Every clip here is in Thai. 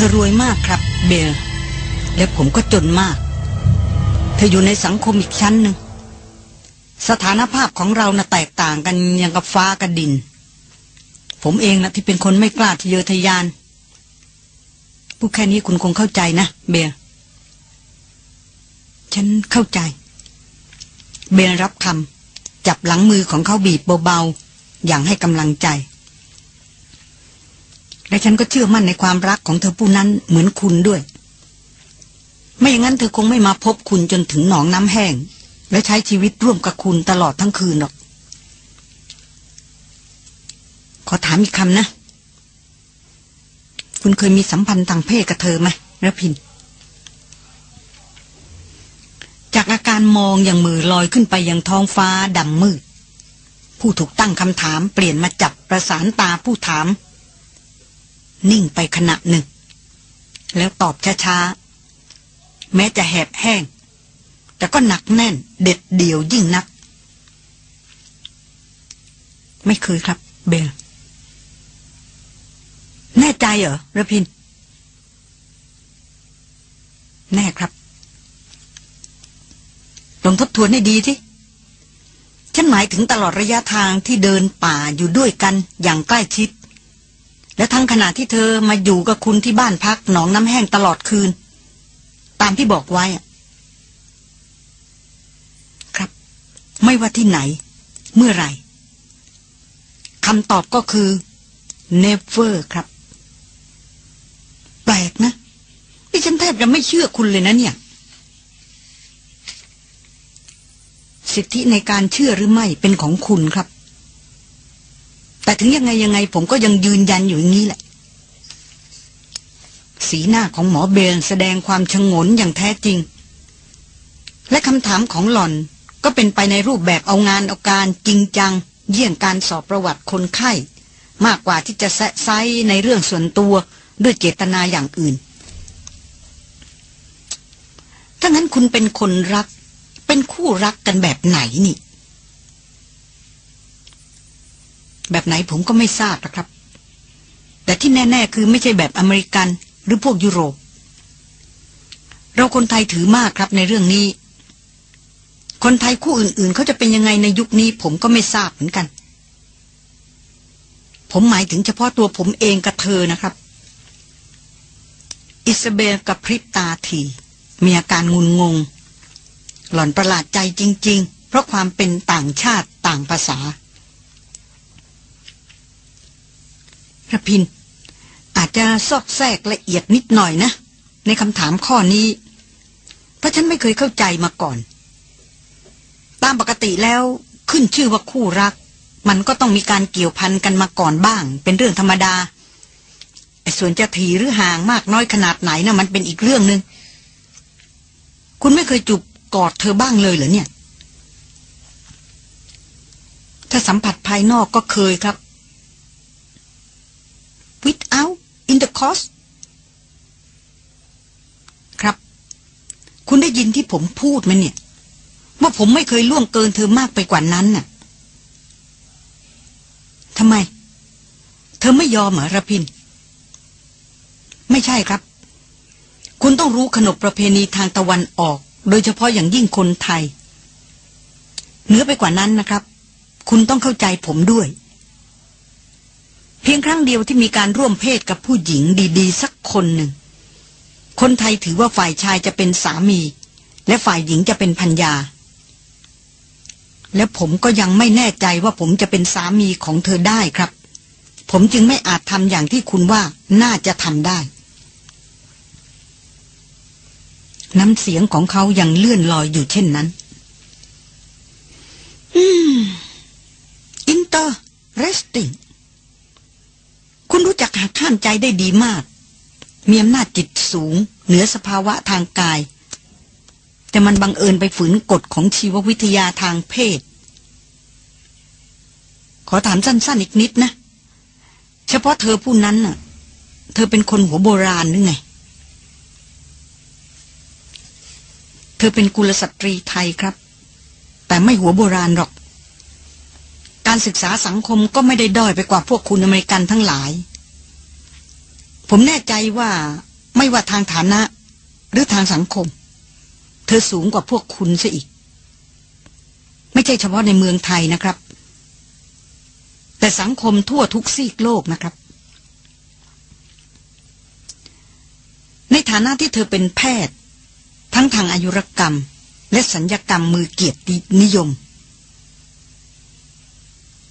ธอรวยมากครับ เบล และผมก็จนมาก เธออยู่ในสังคมอีกชั้นหนึ่ง สถานภาพของเรานะ่ะแตกต่างกันอย่างกับฟ้ากับดิน ผมเองนะที่เป็นคนไม่กล้าทะเยอทะยานพูดแค่นี้คุณคงเข้าใจนะ เบล ฉันเข้าใจ เบลรับคำจับหลังมือของเขาบีบเบาๆ อย่างให้กำลังใจ และฉันก็เชื่อมั่นในความรักของเธอผู้นั้นเหมือนคุณด้วย ไม่อย่างนั้นเธอคงไม่มาพบคุณจนถึงหนองน้ำแห้ง และใช้ชีวิตร่วมกับคุณตลอดทั้งคืนหรอก ขอถามอีกคำนะ คุณเคยมีสัมพันธ์ทางเพศกับเธอไหมระพิน จากอาการมองอย่างมือลอยขึ้นไปยังท้องฟ้าดำมืด ผู้ถูกตั้งคำถามเปลี่ยนมาจับประสานตาผู้ถาม นิ่งไปขณะหนึ่ง แล้วตอบช้าๆ แม้จะแหบแห้ง แต่ก็หนักแน่นเด็ดเดี่ยวยิ่งนัก ไม่เคยครับ เบล แน่ใจเหรอระพิน แน่ครับลองทบทวนให้ดีที่ฉันหมายถึงตลอดระยะทางที่เดินป่าอยู่ด้วยกันอย่างใกล้ชิด และทั้งขณะที่เธอมาอยู่กับคุณที่บ้านพักหนองน้ำแห้งตลอดคืน ตามที่บอกไว้ครับ ไม่ว่าที่ไหน เมื่อไหร่คำตอบก็คือ never ครับ แปลกนะที่ฉันแทบจะไม่เชื่อคุณเลยนะเนี่ย สิทธิในการเชื่อหรือไม่เป็นของคุณครับ แต่ถึงยังไงยังไงผมก็ยังยืนยันอยู่อย่างนี้แหละ สีหน้าของหมอเบลแสดงความชงนอย่างแท้จริง และคำถามของหล่อนก็เป็นไปในรูปแบบเอางานเอาการจริงจัง เยี่ยงการสอบประวัติคนไข้ มากกว่าที่จะแซะไซในเรื่องส่วนตัวด้วยเจตนาอย่างอื่น ถ้างั้นคุณเป็นคนรัก เป็นคู่รักกันแบบไหนนี่ แบบไหนผมก็ไม่ทราบนะครับ แต่ที่แน่ ๆ คือไม่ใช่แบบอเมริกัน หรือพวกยุโรป เราคนไทยถือมากครับในเรื่องนี้ คนไทยคู่อื่นๆเขาจะเป็นยังไงในยุคนี้ผมก็ไม่ทราบเหมือนกัน ผมหมายถึงเฉพาะตัวผมเองกับเธอนะครับ อิซาเบลกับพริบตาทีมีอาการงุนงง หล่อนประหลาดใจจริง ๆ เพราะความเป็นต่างชาติต่างภาษา ระพิน อาจจะซอกแซกละเอียดนิดหน่อยนะ ในคำถามข้อนี้ เพราะฉันไม่เคยเข้าใจมาก่อน ตามปกติแล้วขึ้นชื่อว่าคู่รัก มันก็ต้องมีการเกี่ยวพันกันมาก่อนบ้าง เป็นเรื่องธรรมดาส่วนจะถีหรือห่างมากน้อยขนาดไหนนะ่ะมันเป็นอีกเรื่องหนึง่งคุณไม่เคยจูบกอดเธอบ้างเลยเหรอเนี่ย ถ้าสัมผัสภายนอกก็เคยครับ without intercourse ครับ คุณได้ยินที่ผมพูดไหมเนี่ย ว่าผมไม่เคยล่วงเกินเธอมากไปกว่านั้นน่ะทำไม เธอไม่ยอมเหรอระพิน ไม่ใช่ครับ คุณต้องรู้ขนบประเพณีทางตะวันออก โดยเฉพาะอย่างยิ่งคนไทยเนื้อไปกว่านั้นนะครับ คุณต้องเข้าใจผมด้วย เพียงครั้งเดียวที่มีการร่วมเพศกับผู้หญิงดีๆ สักคนหนึ่ง คนไทยถือว่าฝ่ายชายจะเป็นสามี และฝ่ายหญิงจะเป็นพัญญา และผมก็ยังไม่แน่ใจว่าผมจะเป็นสามีของเธอได้ครับ ผมจึงไม่อาจทำอย่างที่คุณว่าน่าจะทำได้ น้ำเสียงของเขายังเลื่อนลอยอยู่เช่นนั้น อืม อินเตอร์Interesting คุณรู้จักหักห้ามใจได้ดีมาก มีอำนาจจิตสูง เหนือสภาวะทางกาย แต่มันบังเอิญไปฝืนกฎของชีววิทยาทางเพศ ขอถามสั้นๆอีกนิดนะ เฉพาะเธอผู้นั้นน่ะ เธอเป็นคนหัวโบราณหรือไง เธอเป็นกุลสตรีไทยครับ แต่ไม่หัวโบราณหรอก การศึกษาสังคมก็ไม่ได้ด้อยไปกว่าพวกคุณอเมริกันทั้งหลาย ผมแน่ใจว่าไม่ว่าทางฐานะ หรือทางสังคม เธอสูงกว่าพวกคุณซะอีก ไม่ใช่เฉพาะในเมืองไทยนะครับ แต่สังคมทั่วทุกซีกโลกนะครับ ในฐานะที่เธอเป็นแพทย์ ทั้งทางอายุรกรรม และสัญญกรรมมือเกียรตินิยม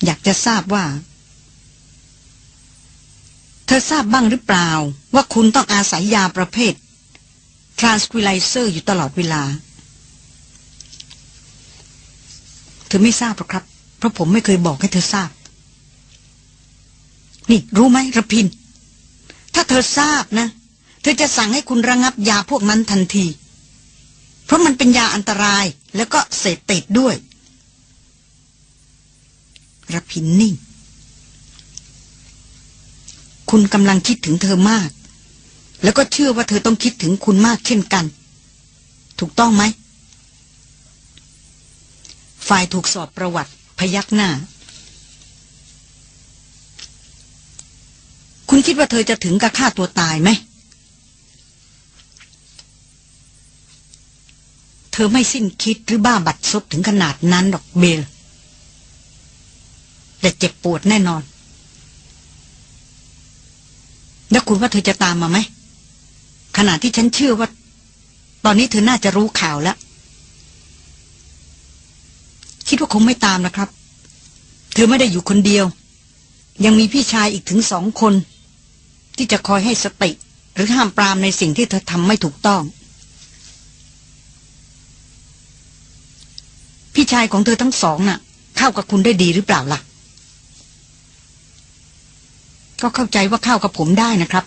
อยากจะทราบว่า เธอทราบบ้างหรือเปล่า ว่าคุณต้องอาศัยยาประเภท tranquilizer อยู่ตลอดเวลา เธอไม่ทราบหรอกครับ เพราะผมไม่เคยบอกให้เธอทราบ นี่รู้ไหมระพิน ถ้าเธอทราบนะ เธอจะสั่งให้คุณระงับยาพวกนั้นทันที เพราะมันเป็นยาอันตรายแล้วก็เสพติดด้วย ระพินนิ่ง คุณกำลังคิดถึงเธอมาก แล้วก็เชื่อว่าเธอต้องคิดถึงคุณมากเช่นกัน ถูกต้องไหม ฝ่ายถูกสอบประวัติพยักหน้า คุณคิดว่าเธอจะถึงกับฆ่าตัวตายไหม เธอไม่สิ้นคิดหรือบ้าบัดซบถึงขนาดนั้นหรอกเบล แต่เจ็บปวดแน่นอน แล้วคุณว่าเธอจะตามมาไหม ขณะที่ฉันเชื่อว่า ตอนนี้เธอน่าจะรู้ข่าวแล้ว คิดว่าคงไม่ตามนะครับ เธอไม่ได้อยู่คนเดียว ยังมีพี่ชายอีกถึงสองคน ที่จะคอยให้สติ หรือห้ามปรามในสิ่งที่เธอทำไม่ถูกต้องพี่ชายของเธอทั้งสองน่ะ เข้ากับคุณได้ดีหรือเปล่าล่ะ ก็เข้าใจว่าเข้ากับผมได้นะครับ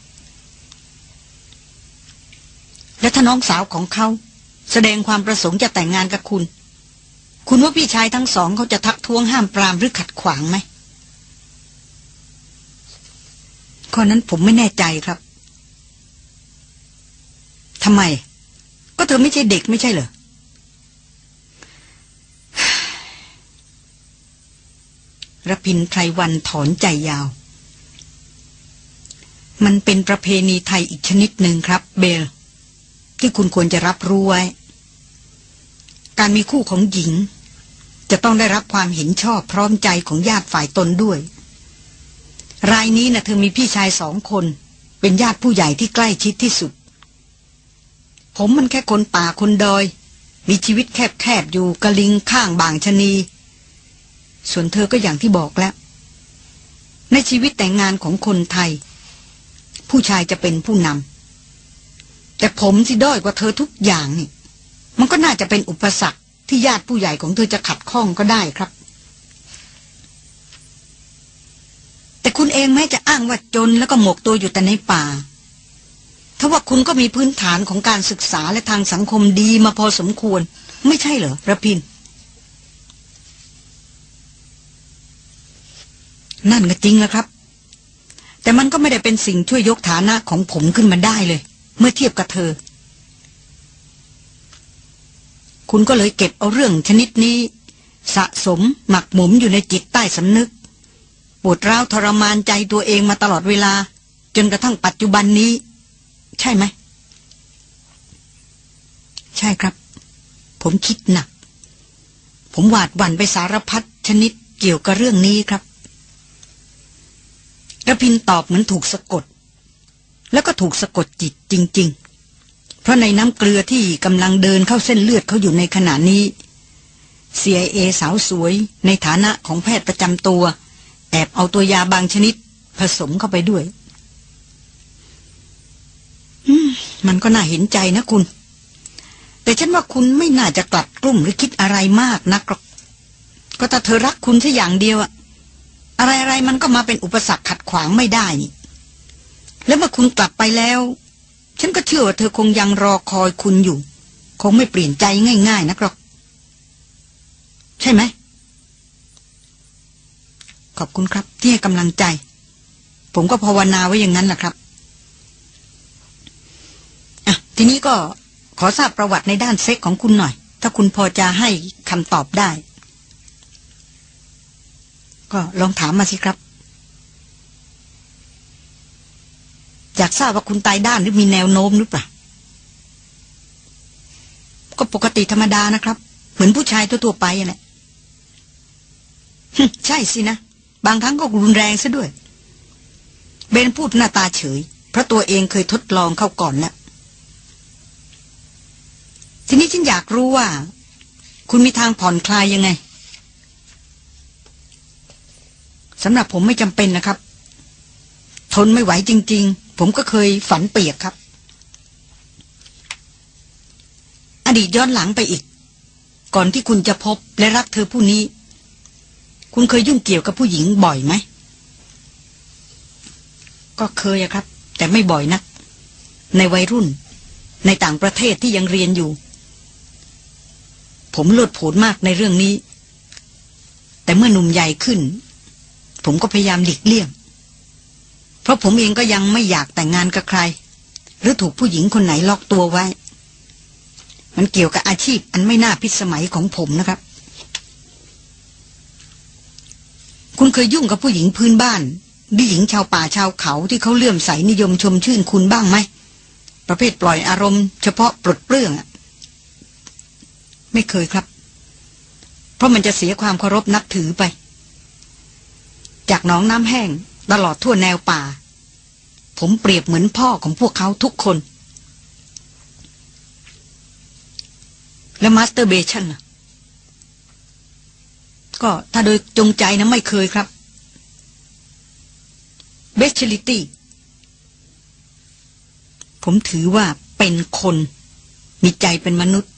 และถ้าน้องสาวของเขา แสดงความประสงค์จะแต่งงานกับคุณ คุณว่าพี่ชายทั้งสองเขาจะทักท้วงห้ามปรามหรือขัดขวางไหมข้อนั้นผมไม่แน่ใจครับทำไม ก็เธอไม่ใช่เด็กไม่ใช่เหรอระพินไพรวันถอนใจยาว มันเป็นประเพณีไทยอีกชนิดหนึ่งครับ เบล ที่คุณควรจะรับรู้ไว้ การมีคู่ของหญิง จะต้องได้รับความเห็นชอบพร้อมใจของญาติฝ่ายตนด้วย รายนี้นะ่ะเธอมีพี่ชายสองคน เป็นญาติผู้ใหญ่ที่ใกล้ชิดที่สุด ผมมันแค่คนป่าคนดอย มีชีวิตแคบๆอยู่กะลิงข้างบางชนี ส่วนเธอก็อย่างที่บอกแล้ว ในชีวิตแต่งงานของคนไทย ผู้ชายจะเป็นผู้นำแต่ผมสิด้อยกว่าเธอทุกอย่างนี่ มันก็น่าจะเป็นอุปสรรคที่ญาติผู้ใหญ่ของเธอจะขัดข้องก็ได้ครับ แต่คุณเองแม้จะอ้างว่าจนแล้วก็หมกตัวอยู่แต่ในป่าถ้าว่าคุณก็มีพื้นฐานของการศึกษาและทางสังคมดีมาพอสมควร ไม่ใช่เหรอระพิน นั่นก็จริงแล้วครับ แต่มันก็ไม่ได้เป็นสิ่งช่วยยกฐานะของผมขึ้นมาได้เลย เมื่อเทียบกับเธอ คุณก็เลยเก็บเอาเรื่องชนิดนี้ สะสมหมักหมมอยู่ในจิตใต้สำนึก ปวดร้าวทรมานใจตัวเองมาตลอดเวลา จนกระทั่งปัจจุบันนี้ ใช่ไหม ใช่ครับ ผมคิดหนัก ผมหวาดหวั่นไปสารพัดชนิดเกี่ยวกับเรื่องนี้ครับ ระพินตอบเหมือนถูกสะกด แล้วก็ถูกสะกดจิตจริง ๆ เพราะในน้ำเกลือที่กำลังเดินเข้าเส้นเลือดเขาอยู่ในขณะนี้ CIA สาวสวยในฐานะของแพทย์ประจำตัว แอบเอาตัวยาบางชนิด ผสมเข้าไปด้วยมันก็น่าเห็นใจนะคุณ แต่ฉันว่าคุณไม่น่าจะกลัดกลุ่มหรือคิดอะไรมากนักหรอก ก็แต่เธอรักคุณแค่อย่างเดียวอะ อะไรๆมันก็มาเป็นอุปสรรคขัดขวางไม่ได้นี่ แล้วเมื่อคุณกลับไปแล้ว ฉันก็เชื่อว่าเธอคงยังรอคอยคุณอยู่ คงไม่เปลี่ยนใจง่ายๆนะครับใช่ไหม ขอบคุณครับ ที่ให้กำลังใจ ผมก็ภาวนาไว้อย่างนั้นแหละครับอะทีนี้ก็ขอทราบประวัติในด้านเซ็กของคุณหน่อย ถ้าคุณพอจะให้คำตอบได้ ก็ลองถามมาสิครับ อยากทราบว่าคุณตายด้านหรือมีแนวโน้มหรือเปล่า ก็ปกติธรรมดานะครับ เหมือนผู้ชายทั่วๆไปแหละใช่สินะ บางครั้งก็รุนแรงซะด้วย เบนพูดหน้าตาเฉย เพราะตัวเองเคยทดลองเข้าก่อนแล้ว ทีนี้ฉันอยากรู้ว่า คุณมีทางผ่อนคลายยังไง สำหรับผมไม่จำเป็นนะครับ ทนไม่ไหวจริง ๆ ผมก็เคยฝันเปียกครับ อดีตย้อนหลังไปอีก ก่อนที่คุณจะพบและรักเธอผู้นี้ คุณเคยยุ่งเกี่ยวกับผู้หญิงบ่อยไหม ก็เคยครับ แต่ไม่บ่อยนัก ในวัยรุ่น ในต่างประเทศที่ยังเรียนอยู่ ผมโลดโผนมากในเรื่องนี้ แต่เมื่อหนุ่มใหญ่ขึ้น ผมก็พยายามหลีกเลี่ยง เพราะผมเองก็ยังไม่อยากแต่งงานกับใคร หรือถูกผู้หญิงคนไหนล็อกตัวไว้ มันเกี่ยวกับอาชีพอันไม่น่าพิสมัยของผมนะครับ คุณเคยยุ่งกับผู้หญิงพื้นบ้านหรือหญิงชาวป่าชาวเขาที่เขาเลื่อมใสนิยมชมชื่นคุณบ้างไหม ประเภทปล่อยอารมณ์ เฉพาะปลดเปลื้องไม่เคยครับ เพราะมันจะเสียความเคารพนับถือไป จากหนองน้ำแห้งตลอดทั่วแนวป่า ผมเปรียบเหมือนพ่อของพวกเขาทุกคน แล้ว masturbation ล่ะก็ถ้าโดยจงใจนะไม่เคยครับเบสชิลิตี้ผมถือว่าเป็นคน มีใจเป็นมนุษย์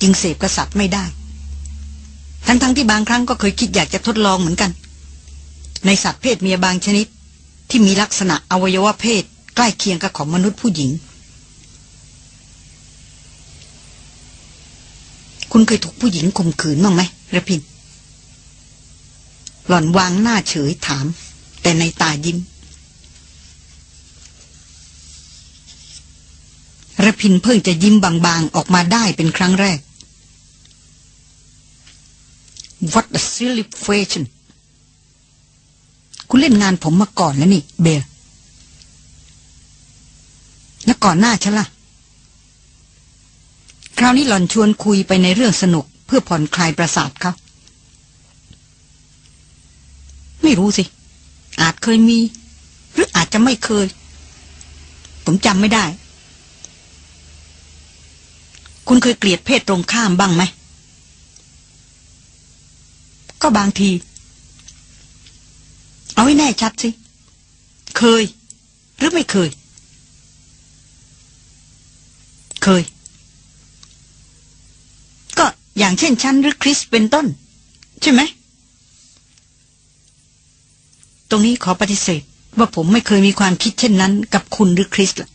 จึงเสพกษัตริย์ไม่ได้ ทั้งๆทที่บางครั้งก็เคยคิดอยากจะทดลองเหมือนกัน ในสัตว์เพศเมียบางชนิด ที่มีลักษณะอวัยวะเพศ ใกล้เคียงกับของมนุษย์ผู้หญิง คุณเคยถูกผู้หญิงข่มขืนบ้างไหมระพิน หล่อนวางหน้าเฉยถาม แต่ในตายิ้มระพินเพิ่งจะยิ้มบางๆ ออกมาได้เป็นครั้งแรก What a silly question คุณเล่นงานผมมาก่อนแล้วนี่ เบลแล้วก่อนหน้าฉันละ่ะ คราวนี้หล่อนชวนคุยไปในเรื่องสนุกเพื่อผ่อนคลายประสาทเขาไม่รู้สิ อาจเคยมี หรืออาจจะไม่เคย ผมจำไม่ได้ คุณเคยเกลียดเพศตรงข้ามบ้างไหม ก็บางที เอาให้แน่ชัดสิ เคย หรือไม่เคย เคย ก็อย่างเช่นฉันหรือคริสเป็นต้น ใช่ไหม ตรงนี้ขอปฏิเสธ ว่าผมไม่เคยมีความคิดเช่นนั้น กับคุณหรือคริสล่ะ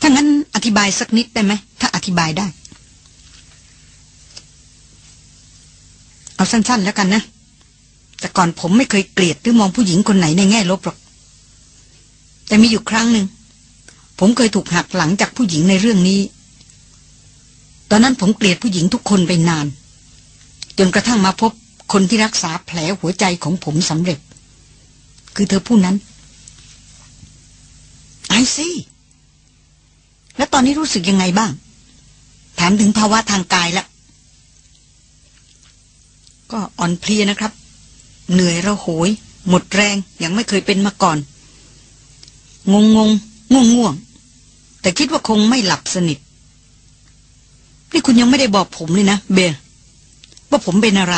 ถ้างั้นอธิบายสักนิดได้ไหม ถ้าอธิบายได้ เอาสั้นๆแล้วกันนะ แต่ก่อนผมไม่เคยเกลียดหรือมองผู้หญิงคนไหนในแง่ลบหรอก แต่มีอยู่ครั้งหนึ่ง ผมเคยถูกหักหลังจากผู้หญิงในเรื่องนี้ ตอนนั้นผมเกลียดผู้หญิงทุกคนไปนาน จนกระทั่งมาพบคนที่รักษาแผลหัวใจของผมสำเร็จ คือเธอผู้นั้น ไอซี่แล้วตอนนี้รู้สึกยังไงบ้าง ถามถึงภาวะทางกายแล้วก็อ่อนเพลียนะครับ เหนื่อยระโหย หมดแรงอย่างไม่เคยเป็นมาก่อน งงงงง่วงง่วง แต่คิดว่าคงไม่หลับสนิท นี่คุณยังไม่ได้บอกผมเลยนะ เบลว่าผมเป็นอะไร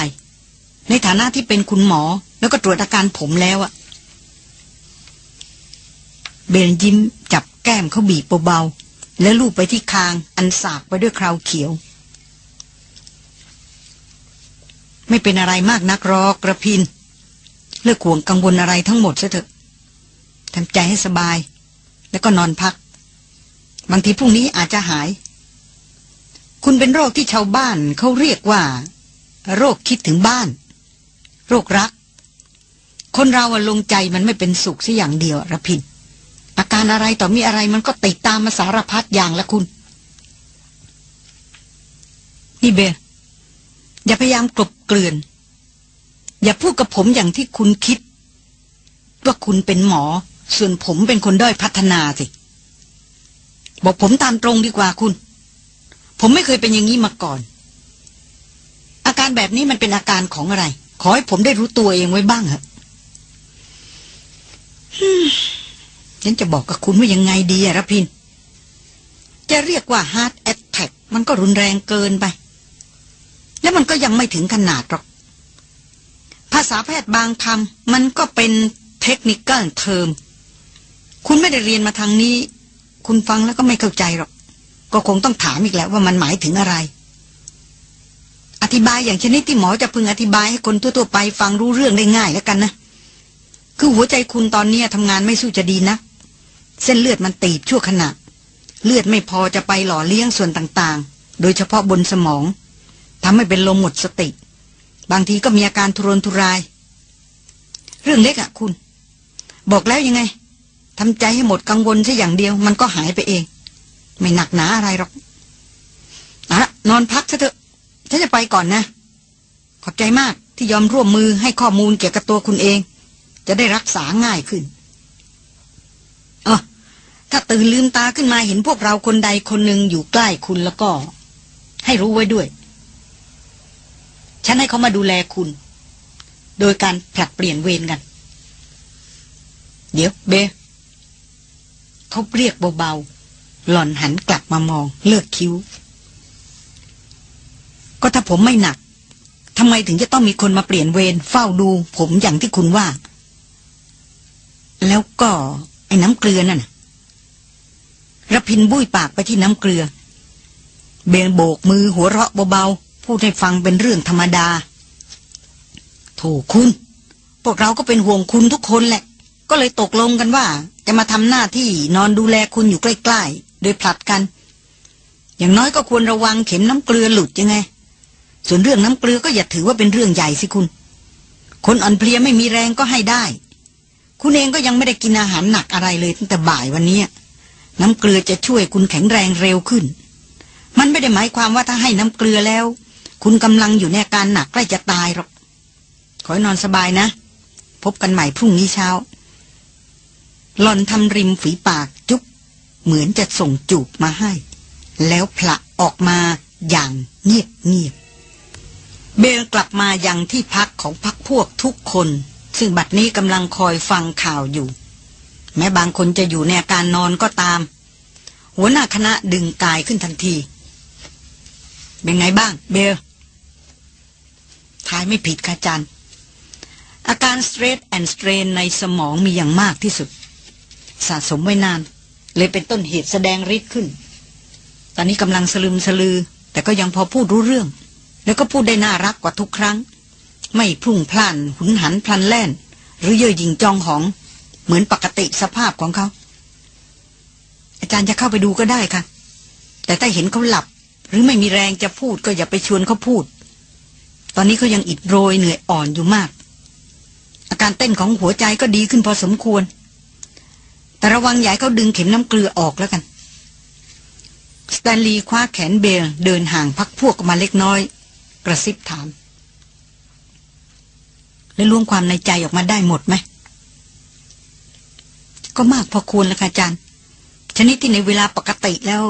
ในฐานะที่เป็นคุณหมอ แล้วก็ตรวจอาการผมแล้วอะเบลยิ้มจับแก้มเขาบีบเบาๆแล้วลูบไปที่คางอันสากไปด้วยคราวเขียว ไม่เป็นอะไรมากนักรอกกระพิน เลิกห่วงกังวลอะไรทั้งหมดซะเถอะทำใจให้สบาย แล้วก็นอนพัก บางทีพรุ่งนี้อาจจะหาย คุณเป็นโรคที่ชาวบ้านเขาเรียกว่า โรคคิดถึงบ้าน โรครัก คนเราลงใจมันไม่เป็นสุขสัอย่างเดียวระพินอาการอะไรต่อมีอะไรมันก็ติดตามมาสารพัดอย่างละคุณนี่เบลอย่าพยายามกลบเกลื่อน อย่าพูดกับผมอย่างที่คุณคิด ว่าคุณเป็นหมอ ส่วนผมเป็นคนด้อยพัฒนาสิ บอกผมตามตรงดีกว่าคุณ ผมไม่เคยเป็นอย่างนี้มาก่อน อาการแบบนี้มันเป็นอาการของอะไร ขอให้ผมได้รู้ตัวเองไว้บ้างเหอะฉันจะบอกกับคุณว่ายังไงดีอะรพิน จะเรียกว่า heart attack มันก็รุนแรงเกินไป แล้วมันก็ยังไม่ถึงขนาดหรอก ภาษาแพทย์บางคำมันก็เป็นเทคนิคเทอมคุณไม่ได้เรียนมาทางนี้ คุณฟังแล้วก็ไม่เข้าใจหรอก ก็คงต้องถามอีกแล้วว่ามันหมายถึงอะไร อธิบายอย่างชนิดที่หมอจะพึงอธิบายให้คนทั่วๆไป ฟังรู้เรื่องได้ง่ายแล้วกันนะ คือหัวใจคุณตอนนี้ทำงานไม่สู้จะดีนะเส้นเลือดมันตีบชั่วขณะ เลือดไม่พอจะไปหล่อเลี้ยงส่วนต่างๆ โดยเฉพาะบนสมองทำให้เป็นลมหมดสติ บางทีก็มีอาการทุรนทุราย เรื่องเล็กอะคุณ บอกแล้วยังไงทำใจให้หมดกังวลแค่อย่างเดียว มันก็หายไปเอง ไม่หนักหนาอะไรหรอกอะนอนพักซะเถอะฉันจะไปก่อนนะ ขอบใจมากที่ยอมร่วมมือให้ข้อมูลเกี่ยวกับตัวคุณเอง จะได้รักษาง่ายขึ้นเออถ้าตื่นลืมตาขึ้นมาเห็นพวกเราคนใดคนหนึ่งอยู่ใกล้คุณแล้วก็ ให้รู้ไว้ด้วย ฉันให้เขามาดูแลคุณ โดยการผลัดเปลี่ยนเวรกัน เดี๋ยวเบเขาเรียกเบาๆ หล่อนหันกลับมามองเลือกคิ้ว ก็ถ้าผมไม่หนักทำไมถึงจะต้องมีคนมาเปลี่ยนเวรเฝ้าดู ผมอย่างที่คุณว่า แล้วก็ ไอ้น้ำเกลือนั่นระพินบุ้ยปากไปที่น้ำเกลือ เบนโบกมือหัวเราะเบาๆ พูดให้ฟังเป็นเรื่องธรรมดาถูกคุณ พวกเราก็เป็นห่วงคุณทุกคนแหละ ก็เลยตกลงกันว่า จะมาทำหน้าที่นอนดูแลคุณอยู่ใกล้ ๆ โดยผลัดกัน อย่างน้อยก็ควรระวังเข็มน้ำเกลือหลุดยังไง ส่วนเรื่องน้ำเกลือก็อย่าถือว่าเป็นเรื่องใหญ่สิคุณ คนอ่อนเพลียไม่มีแรงก็ให้ได้ คุณเองก็ยังไม่ได้กินอาหารหนักอะไรเลยตั้งแต่บ่ายวันนี้น้ำเกลือจะช่วยคุณแข็งแรงเร็วขึ้น มันไม่ได้หมายความว่าถ้าให้น้ำเกลือแล้ว คุณกำลังอยู่ในอาการหนักใกล้จะตายหรอก ขอให้นอนสบายนะ พบกันใหม่พรุ่งนี้เช้า หลอนทำริมฝีปากจุ๊บเหมือนจะส่งจูบมาให้ แล้วผละออกมาอย่างเงียบเงียบเบลกลับมายังที่พักของพักพวกทุกคน ซึ่งบัดนี้กำลังคอยฟังข่าวอยู่ แม้บางคนจะอยู่ในอาการนอนก็ตาม หัวหน้าคณะดึงกายขึ้นทันที เป็นไงบ้าง เบล ทายไม่ผิดค่ะจันอาการสเตรทแอนด์สเตรนในสมองมีอย่างมากที่สุด สะสมไว้นาน เลยเป็นต้นเหตุแสดงฤทธิ์ขึ้น ตอนนี้กำลังสลืมสลือ แต่ก็ยังพอพูดรู้เรื่อง แล้วก็พูดได้น่ารักกว่าทุกครั้ง ไม่พุ่งพล่าน หุนหันพลันแล่น หรือเย่อหยิ่งจองหอง เหมือนปกติสภาพของเขา อาจารย์จะเข้าไปดูก็ได้ค่ะ แต่ถ้าเห็นเขาหลับ หรือไม่มีแรงจะพูดก็อย่าไปชวนเขาพูด ตอนนี้เขายังอิดโรยเหนื่อยอ่อนอยู่มาก อาการเต้นของหัวใจก็ดีขึ้นพอสมควร แต่ระวังอย่าให้เขาดึงเข็มน้ำเกลือออกแล้วกัน สแตนลีย์คว้าแขนเบลเดินห่างพักพวกมาเล็กน้อย กระซิบถาม แล้วรวมความในใจออกมาได้หมดไหม ก็มากพอควรแล้วค่ะอาจารย์ ชนิดที่ในเวลาปกติแล้ว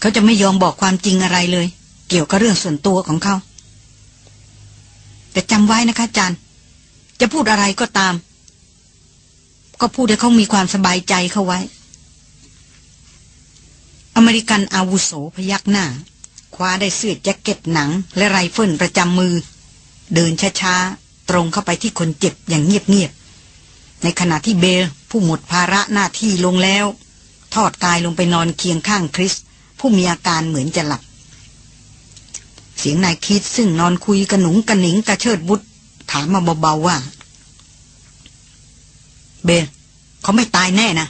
เขาจะไม่ยอมบอกความจริงอะไรเลย เกี่ยวกับเรื่องส่วนตัวของเขา แต่จำไว้นะคะอาจารย์จะพูดอะไรก็ตาม ก็พูดให้เขามีความสบายใจเข้าไว้ อเมริกันอาวุโสพยักหน้า คว้าได้เสื้อแจ็คเก็ตหนัง และไรเฟิลประจำมือ เดินช้าๆ ตรงเข้าไปที่คนเจ็บอย่างเงียบๆ ในขณะที่เบลผู้หมดภาระหน้าที่ลงแล้ว ทอดกายลงไปนอนเคียงข้างคริส ผู้มีอาการเหมือนจะหลับ เสียงนายคิดซึ่งนอนคุยกระหนุงกระหนิงกระเชิดบุตรถามมาเบาๆว่า เบลเขาไม่ตายแน่นะ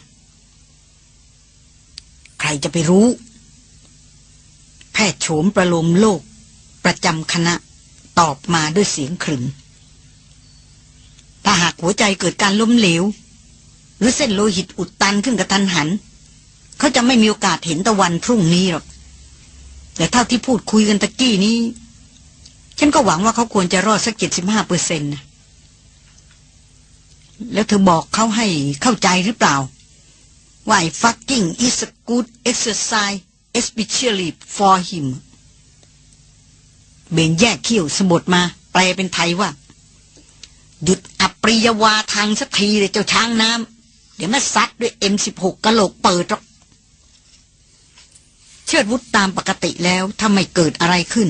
ใครจะไปรู้ แพทย์โฉมประโลมโลก ประจำคณะตอบมาด้วยเสียงขรึมถ้าหากหัวใจเกิดการล้มเหลว หรือเส้นโลหิตอุดตันขึ้นกระทันหัน เขาจะไม่มีโอกาสเห็นตะวันพรุ่งนี้หรอก แต่เท่าที่พูดคุยกันตะกี้นี้ ฉันก็หวังว่าเขาควรจะรอดสักเจ็ดสิบห้าเปอร์เซ็นต์นะแล้วเธอบอกเขาให้เข้าใจหรือเปล่า ว่า fucking is a good exercise especially for him เบนแยกเขี้ยวสมบทมา แปลเป็นไทยว่า หยุดอปริยวาทางสักทีเลยเจ้าช้างน้ำเดี๋ยวมาซัดด้วย M16 กะโหลกเปิดหรอก ชิดวุฒตามปกติแล้วถ้าไม่เกิดอะไรขึ้น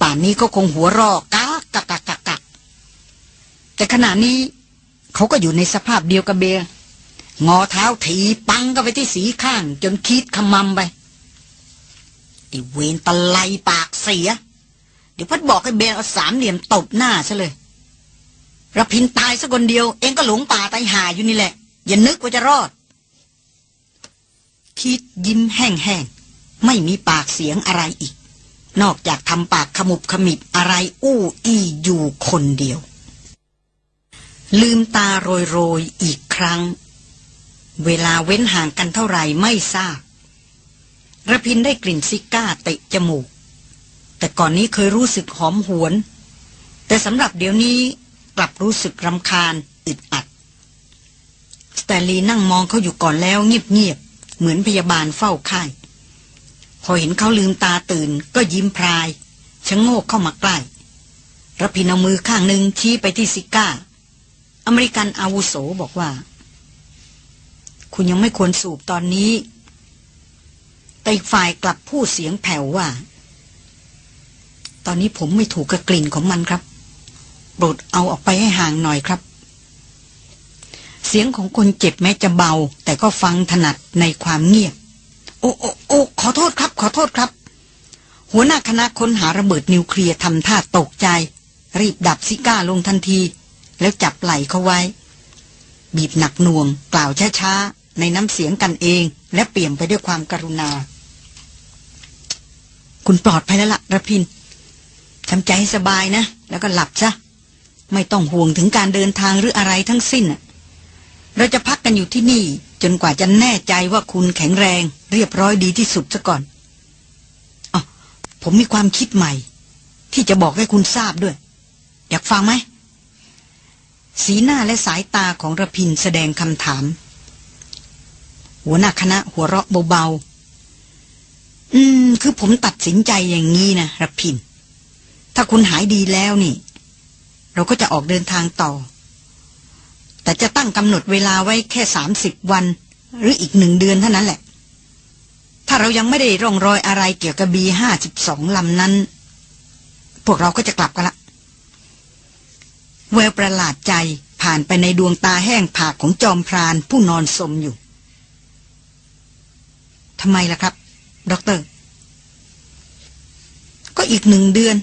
ป่านนี้ก็คงหัวรอกกากกากกากแต่ขณะนี้เขาก็อยู่ในสภาพเดียวกับเบียร์งอเท้าถีปังก็ไปที่สีข้าง จนคิดขมำไปไอเวนตะไลปากเสีย เดี๋ยวพัดบอกให้เบนเอาสามเหลี่ยมตบหน้าซะเลยระพินตายสักคนเดียว เองก็หลงป่าตายหาอยู่นี่แหละ อย่านึกว่าจะรอด คิดยิ้มแห้ง ไม่มีปากเสียงอะไรอีก นอกจากทำปากขมุบขมิบอะไรอู้อีอยู่คนเดียว ลืมตาโรยโรยอีกครั้ง เวลาเว้นห่างกันเท่าไหร่ไม่ทราบระพินได้กลิ่นซิก้าเตะจมูก แต่ก่อนนี้เคยรู้สึกหอมหวน แต่สำหรับเดี๋ยวนี้กลับรู้สึกรำคาญอึดอัด สแตลีนั่งมองเขาอยู่ก่อนแล้วเงียบๆ เหมือนพยาบาลเฝ้าไข้ พอเห็นเขาลืมตาตื่นก็ยิ้มพรายชะโงกเข้ามาใกล้ระพินเอามือข้างหนึ่งชี้ไปที่ซิก้า อเมริกันอาวุโสบอกว่า คุณยังไม่ควรสูบตอนนี้ แต่อีกฝ่ายกลับพูดเสียงแผ่วว่า ตอนนี้ผมไม่ถูกกับกลิ่นของมันครับโปรดเอาออกไปให้ห่างหน่อยครับ เสียงของคนเจ็บแม้จะเบา แต่ก็ฟังถนัดในความเงียบ โอ้โอ้โอ้ขอโทษครับ ขอโทษครับ หัวหน้าคณะค้นหาระเบิดนิวเคลียร์ทำท่าตกใจ รีบดับซิก้าลงทันที แล้วจับไหล่เขาไว้ บีบหนักหน่วง กล่าวช้าๆ ในน้ำเสียงกันเอง และเปลี่ยมไปด้วยความกรุณา คุณปลอดภัยแล้วละ่ะระพินทำใจให้สบายนะ แล้วก็หลับซะไม่ต้องห่วงถึงการเดินทางหรืออะไรทั้งสิ้นเราจะพักกันอยู่ที่นี่ จนกว่าจะแน่ใจว่าคุณแข็งแรง เรียบร้อยดีที่สุดซะก่อนอ๋อผมมีความคิดใหม่ ที่จะบอกให้คุณทราบด้วย อยากฟังไหม สีหน้าและสายตาของระพินแสดงคำถาม หัวหน้าคณะหัวเราะเบาๆ อืม คือผมตัดสินใจอย่างนี้นะระพิน ถ้าคุณหายดีแล้วนี่ เราก็จะออกเดินทางต่อ แต่จะตั้งกำหนดเวลาไว้แค่สามสิบวัน หรืออีกหนึ่งเดือนเท่านั้นแหละ ถ้าเรายังไม่ได้ร่องรอยอะไรเกี่ยวกับบีห้าสิบสองลำนั้น พวกเราก็จะกลับกันละแววประหลาดใจผ่านไปในดวงตาแห้งผากของจอมพรานผู้นอนสมอยู่ทำไมล่ะครับ ด็อกเตอร์ ก็อีกหนึ่งเดือน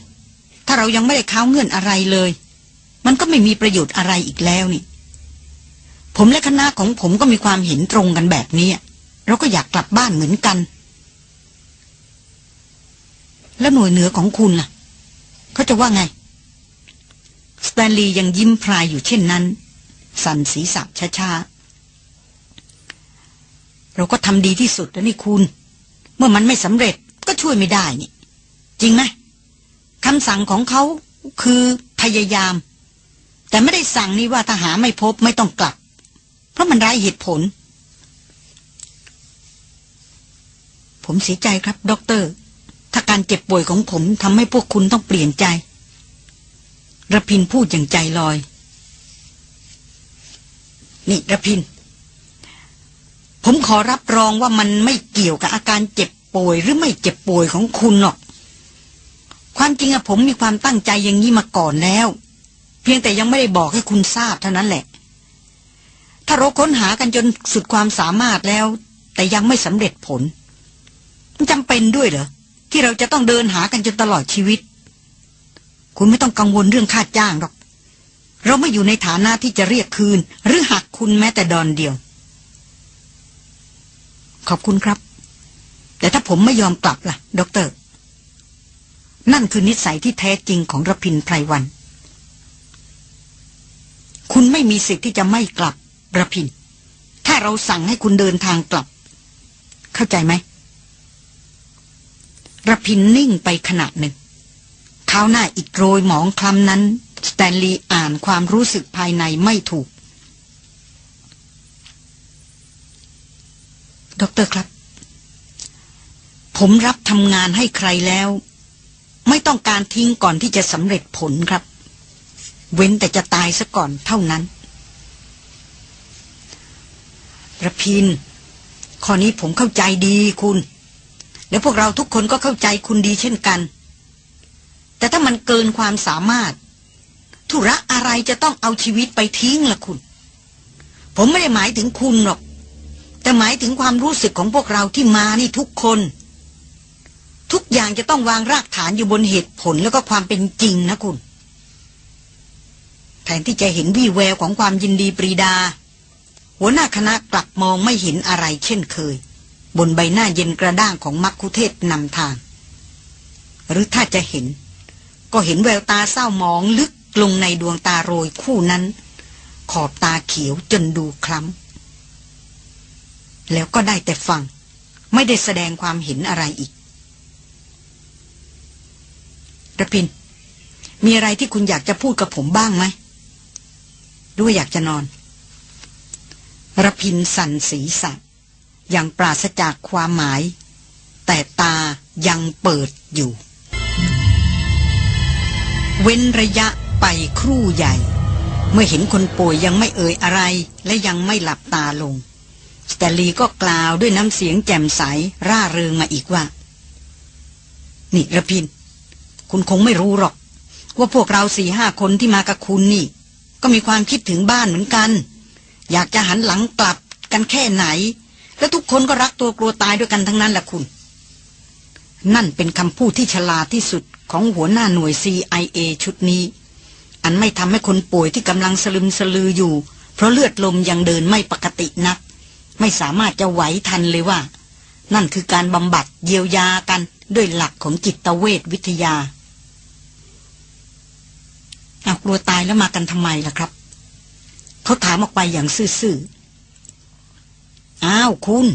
ถ้าเรายังไม่ได้เค้าเงื่อนอะไรเลย มันก็ไม่มีประโยชน์อะไรอีกแล้วนี่ ผมและคณะของผมก็มีความเห็นตรงกันแบบนี้ เราก็อยากกลับบ้านเหมือนกัน แล้วหน่วยเหนือของคุณล่ะ เขาจะว่าไง สแตนลีย์ยังยิ้มพรายอยู่เช่นนั้น สั่นศีรษะช้าๆ เราก็ทำดีที่สุดแล้วนี่คุณ เมื่อมันไม่สำเร็จก็ช่วยไม่ได้นี่ จริงไหมคำสั่งของเขาคือพยายาม แต่ไม่ได้สั่งนี่ว่าถ้าหาไม่พบไม่ต้องกลับ เพราะมันไร้เหตุผล ผมเสียใจครับ ด็อกเตอร์ ถ้าการเจ็บป่วยของผมทำให้พวกคุณต้องเปลี่ยนใจระพินพูดอย่างใจลอย นี่ระพิน ผมขอรับรองว่ามันไม่เกี่ยวกับอาการเจ็บป่วยหรือไม่เจ็บป่วยของคุณหรอก ความจริงอะผมมีความตั้งใจอย่างนี้มาก่อนแล้ว เพียงแต่ยังไม่ได้บอกให้คุณทราบเท่านั้นแหละ ถ้าเราค้นหากันจนสุดความสามารถแล้ว แต่ยังไม่สำเร็จผลมันจำเป็นด้วยเหรอ ที่เราจะต้องเดินหากันจนตลอดชีวิต คุณไม่ต้องกังวลเรื่องค่าจ้างหรอก เราไม่อยู่ในฐานะที่จะเรียกคืน หรือหักคุณแม้แต่ดอนเดียว ขอบคุณครับ แต่ถ้าผมไม่ยอมกลับล่ะ ด็อกเตอร์ นั่นคือนิสัยที่แท้จริงของรพินไพรวัน คุณไม่มีสิทธิ์ที่จะไม่กลับ ระพิน ถ้าเราสั่งให้คุณเดินทางกลับ เข้าใจไหมระพินนิ่งไปขณะหนึ่งเค้าหน้าอิดโรยหมองคล้ำนั้น สแตนลีย์อ่านความรู้สึกภายในไม่ถูก ด็อกเตอร์ครับ ผมรับทำงานให้ใครแล้ว ไม่ต้องการทิ้งก่อนที่จะสำเร็จผลครับ เว้นแต่จะตายซะก่อนเท่านั้น ระพิน ข้อนี้ผมเข้าใจดีคุณ และพวกเราทุกคนก็เข้าใจคุณดีเช่นกัน แต่ถ้ามันเกินความสามารถ ธุระอะไรจะต้องเอาชีวิตไปทิ้งล่ะคุณ ผมไม่ได้หมายถึงคุณหรอก แต่หมายถึงความรู้สึกของพวกเราที่มานี่ทุกคน ทุกอย่างจะต้องวางรากฐานอยู่บนเหตุผลแล้วก็ความเป็นจริงนะคุณแทนที่จะเห็นวี่แววของความยินดีปรีดา หัวหน้าคณะกลับมองไม่เห็นอะไรเช่นเคย บนใบหน้าเย็นกระด้างของมักคุเทศนำทาง หรือถ้าจะเห็น ก็เห็นแววตาเศร้าหมองลึกลงในดวงตาโรยคู่นั้น ขอบตาเขียวจนดูคล้ำแล้วก็ได้แต่ฟัง ไม่ได้แสดงความเห็นอะไรอีกระพิน มีอะไรที่คุณอยากจะพูดกับผมบ้างไหมด้วยอยากจะนอน ระพินสันศีรษะอย่างปราศจากความหมาย แต่ตายังเปิดอยู่ เว้นระยะไปครู่ใหญ่ เมื่อเห็นคนป่วยยังไม่เอ่ยอะไรและยังไม่หลับตาลงสแตลีก็กล่าวด้วยน้ำเสียงแจ่มใสร่าเริงมาอีกว่า นี่ระพิน คุณคงไม่รู้หรอก ว่าพวกเราสี่ห้าคนที่มากับคุณนี่ ก็มีความคิดถึงบ้านเหมือนกัน อยากจะหันหลังกลับกันแค่ไหน และทุกคนก็รักตัวกลัวตายด้วยกันทั้งนั้นแหละคุณ นั่นเป็นคำพูดที่ฉลาดที่สุดของหัวหน้าหน่วย CIA ชุดนี้ อันไม่ทำให้คนป่วยที่กำลังสลึมสลืออยู่ เพราะเลือดลมยังเดินไม่ปกตินัก ไม่สามารถจะไหวทันเลยว่า นั่นคือการบำบัดเยียวยากันด้วยหลักของจิตเวชวิทยาเอากลัวตายแล้วมากันทำไมล่ะครับ เขาถามออกไปอย่างซื่อๆ อ้าวคุณ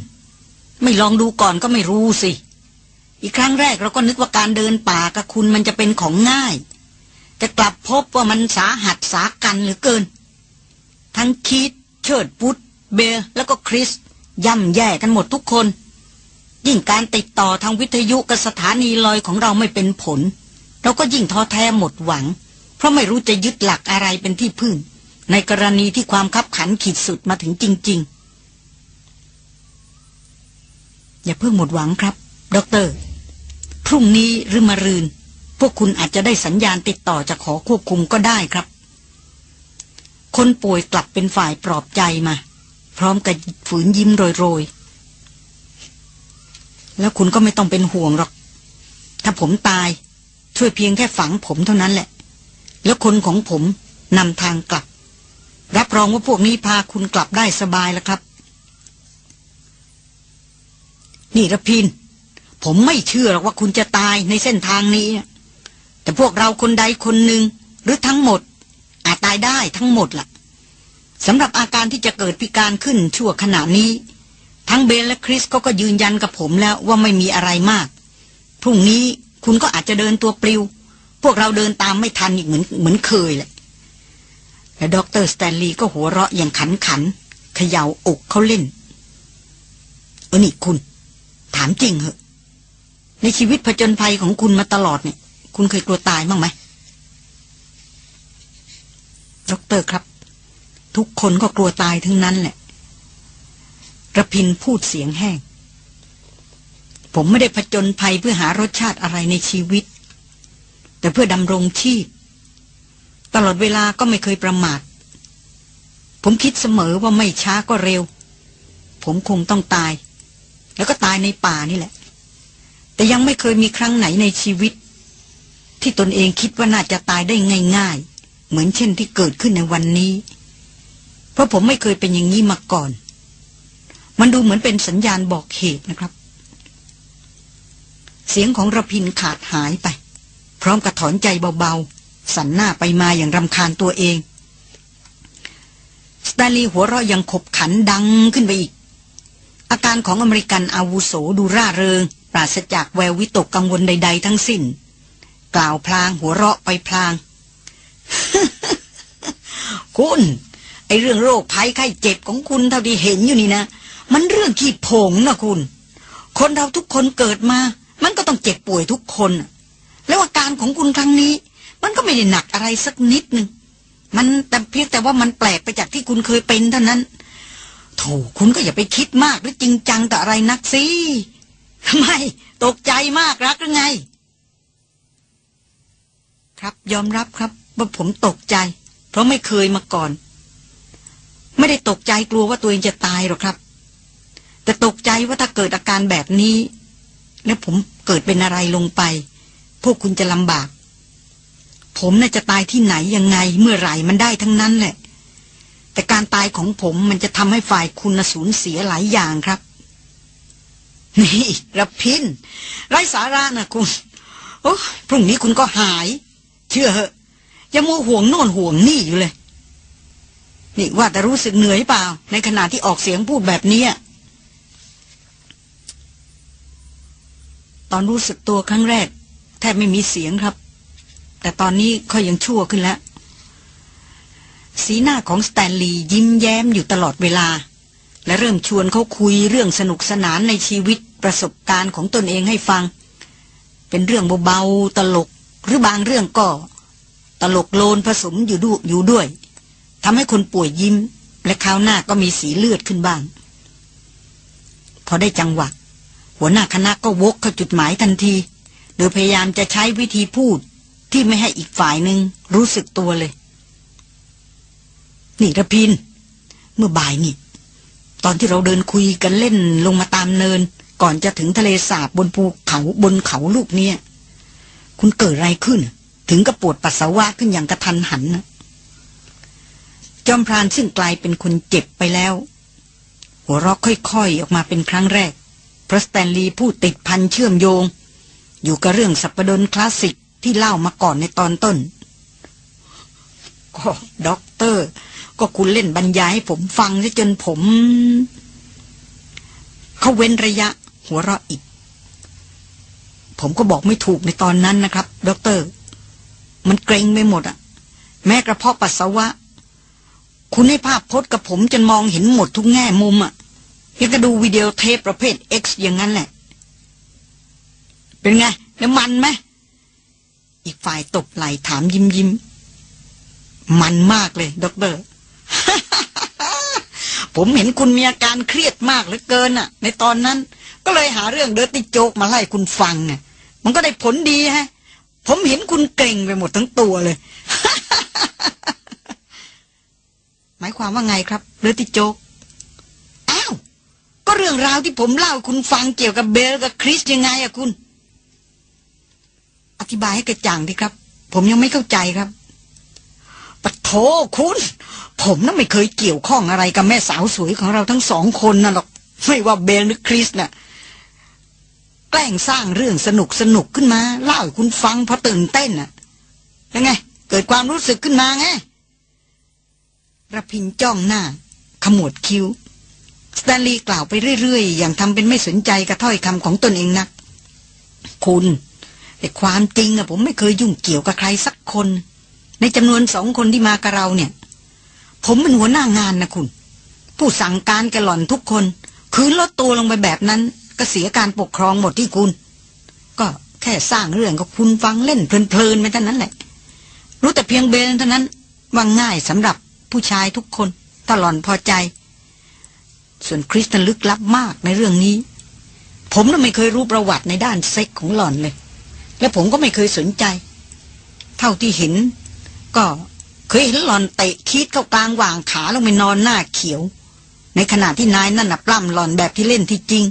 ไม่ลองดูก่อนก็ไม่รู้สิ อีกครั้งแรกเราก็นึกว่าการเดินป่ากับคุณมันจะเป็นของง่าย แต่กลับพบว่ามันสาหัสสากันเหลือเกิน ทั้งคิดเชิดวุธ เบนแล้วก็คริสย่ำแย่กันหมดทุกคน ยิ่งการติดต่อทางวิทยุกับสถานีลอยของเราไม่เป็นผล เราก็ยิ่งท้อแท้หมดหวัง เพราะไม่รู้จะยึดหลักอะไรเป็นที่พึ่ง ในกรณีที่ความคับขันขีดสุดมาถึงจริง ๆ อย่าเพิ่งหมดหวังครับด็อกเตอร์พรุ่งนี้หรือมะรืน พวกคุณอาจจะได้สัญญาณติดต่อจากหอควบคุมก็ได้ครับ คนป่วยกลับเป็นฝ่ายปลอบใจมา พร้อมกับฝืนยิ้มโรยๆ แล้วคุณก็ไม่ต้องเป็นห่วงหรอก ถ้าผมตาย ช่วยเพียงแค่ฝังผมเท่านั้นแหละ แล้วคนของผมนำทางกลับ รับรองว่าพวกนี้พาคุณกลับได้สบายแล้วครับ นี่ระพิน ผมไม่เชื่อหรอกว่าคุณจะตายในเส้นทางนี้ แต่พวกเราคนใดคนหนึ่งหรือทั้งหมด อาจตายได้ทั้งหมดล่ะสำหรับอาการที่จะเกิดพิการขึ้นชั่วขณะนี้ ทั้งเบนและคริสเขาก็ยืนยันกับผมแล้วว่าไม่มีอะไรมาก พรุ่งนี้คุณก็อาจจะเดินตัวปลิว พวกเราเดินตามไม่ทันอีกเหมือนเหมือนเคยแหละ และด็อกเตอร์สแตนลีย์ก็หัวเราะอย่างขันขันเขย่าอกเขาเล่น เออนี่คุณ ถามจริงเหอะ ในชีวิตผจญภัยของคุณมาตลอดเนี่ย คุณเคยกลัวตายบ้างไหมด็อกเตอร์ครับ ทุกคนก็กลัวตายทั้งนั้นแหละระพินพูดเสียงแห้ง ผมไม่ได้ผจญภัยเพื่อหารสชาติอะไรในชีวิต แต่เพื่อดำรงชีพ ตลอดเวลาก็ไม่เคยประมาท ผมคิดเสมอว่าไม่ช้าก็เร็ว ผมคงต้องตาย แล้วก็ตายในป่านี่แหละ แต่ยังไม่เคยมีครั้งไหนในชีวิต ที่ตนเองคิดว่าน่าจะตายได้ง่ายๆ เหมือนเช่นที่เกิดขึ้นในวันนี้ เพราะผมไม่เคยเป็นอย่างนี้มาก่อน มันดูเหมือนเป็นสัญญาณบอกเหตุนะครับ เสียงของระพินขาดหายไป พร้อมกับถอนใจเบาๆ สันหน้าไปมาอย่างรำคาญตัวเองสตาลีหัวเราะยังขบขันดังขึ้นไปอีก อาการของอเมริกันอาวุโสดูร่าเริง ปราศจากแวววิตกกังวลใด ๆ ทั้งสิ้น กล่าวพลางหัวเราะไปพลาง คุณ ไอเรื่องโรคภัยไข้เจ็บของคุณเท่าที่เห็นอยู่นี่นะ มันเรื่องขี้ผงนะคุณ คนเราทุกคนเกิดมา มันก็ต้องเจ็บป่วยทุกคน แล้วอาการของคุณครั้งนี้ มันก็ไม่ได้หนักอะไรสักนิดหนึ่ง มันแต่เพียงแต่ว่ามันแปลกไปจากที่คุณเคยเป็นเท่านั้นโถคุณก็อย่าไปคิดมากหรือจริงจังแต่อะไรนักสิทำไม ตกใจมากรักหรือไง ครับยอมรับครับว่าผมตกใจ เพราะไม่เคยมาก่อน ไม่ได้ตกใจกลัวว่าตัวเองจะตายหรอกครับ แต่ตกใจว่าถ้าเกิดอาการแบบนี้ แล้วผมเกิดเป็นอะไรลงไป พวกคุณจะลำบาก ผมน่าจะตายที่ไหนยังไงเมื่อไหร่มันได้ทั้งนั้นแหละ แต่การตายของผมมันจะทำให้ฝ่ายคุณสูญเสียหลายอย่างครับ นี่ระพินไร้สาระนะคุณ โอ้พรุ่งนี้คุณก็หาย เชื่อเหอะยังมัวห่วงโน่นห่วงนี่อยู่เลย นี่ว่าแต่รู้สึกเหนื่อยเปล่า ในขณะที่ออกเสียงพูดแบบนี้ตอนรู้สึกตัวครั้งแรก แทบไม่มีเสียงครับ แต่ตอนนี้เขายังชั่วขึ้นแล้ว สีหน้าของสแตนลีย์ยิ้มแย้มอยู่ตลอดเวลา และเริ่มชวนเขาคุยเรื่องสนุกสนานในชีวิตประสบการณ์ของตนเองให้ฟัง เป็นเรื่องเบาๆตลกหรือบางเรื่องก็ ตลกโลนผสมอยู่ดูอยู่ด้วยทำให้คนป่วยยิ้ม และคราวหน้าก็มีสีเลือดขึ้นบ้าง พอได้จังหวะ หัวหน้าคณะก็วกเข้าจุดหมายทันที โดยพยายามจะใช้วิธีพูด ที่ไม่ให้อีกฝ่ายหนึ่งรู้สึกตัวเลย นี่ระพิน เมื่อบ่ายนี่ ตอนที่เราเดินคุยกันเล่นลงมาตามเนิน ก่อนจะถึงทะเลสาบบนภูเขาบนเขาลูกเนี้ยคุณเกิดอะไรขึ้น ถึงกับปวดปัสสาวะขึ้นอย่างกระทันหันนะจอมพรานซึ่งกลายเป็นคนเจ็บไปแล้ว หัวเราะค่อยๆ ออกมาเป็นครั้งแรกเพราะสแตนลีย์ผู้ติดพันเชื่อมโยง อยู่กับเรื่องสัปดนคลาสสิก ที่เล่ามาก่อนในตอนต้น ก็ด็อกเตอร์ ก็คุณเล่นบรรยายให้ผมฟังซะจนผม เขาเว้นระยะ หัวเราะอีก ผมก็บอกไม่ถูกในตอนนั้นนะครับด็อกเตอร์ มันเกร็งไปหมดอะแม้กระเพาะปัสสาวะ คุณให้ภาพพจน์กับผมจนมองเห็นหมดทุกแง่มุมอะยังก็ดูวิดีโอเทปประเภท X อย่างนั้นแหละ เป็นไง แล้วมันไหม อีกฝ่ายตบไหล่ถามยิ้มยิ้ม มันมากเลยด็อกเตอร์ผมเห็นคุณมีอาการเครียดมากเหลือเกินอะในตอนนั้น ก็เลยหาเรื่อง dirty joke มาไล่คุณฟังอะมันก็ได้ผลดีฮะ ผมเห็นคุณเกรงไปหมดทั้งตัวเลย หมายความว่าไงครับเดอร์ติโจกอ้าว ก็เรื่องราวที่ผมเล่าคุณฟังเกี่ยวกับเบลกับคริสยังไงอะคุณ อธิบายให้กระจ่างดีครับ ผมยังไม่เข้าใจครับปะโถคุณ ผมน่ะไม่เคยเกี่ยวข้องอะไรกับแม่สาวสวยของเราทั้งสองคนน่ะหรอกไม่ว่าเบลหรือคริสน่ะแกล้งสร้างเรื่องสนุกสนุกขึ้นมา เล่าให้คุณฟังพอตื่นเต้นน่ะยังไง เกิดความรู้สึกขึ้นมาไงระพินจ้องหน้า ขมวดคิ้ว สแตนลีย์กล่าวไปเรื่อย ๆ อย่างทำเป็นไม่สนใจกระถ้อยคำของตนเองนัก คุณ แต่ความจริงอะผมไม่เคยยุ่งเกี่ยวกับใครสักคน ในจำนวนสองคนที่มากับเราเนี่ย ผมเป็นหัวหน้างานนะคุณ ผู้สั่งการแกหล่อนทุกคน คืนลดตัวลงไปแบบนั้น ก็เสียการปกครองหมดที่คุณ ก็แค่สร้างเรื่องกับคุณฟังเล่นเพลินๆไปเท่านั้นแหละ รู้แต่เพียงเบลเท่านั้นว่าง่ายสำหรับผู้ชายทุกคนถ้าหล่อนพอใจ ส่วนคริสตันลึกลับมากในเรื่องนี้ ผมน่ะไม่เคยรู้ประวัติในด้านเซ็กของหล่อนเลย และผมก็ไม่เคยสนใจ เท่าที่เห็น ก็เคยเห็นหลอนเตะคีดเข้ากลางว่างขาลงไปนอนหน้าเขียว ในขณะที่นายนั่นน่ะปล้ำหลอนแบบที่เล่นที่จริง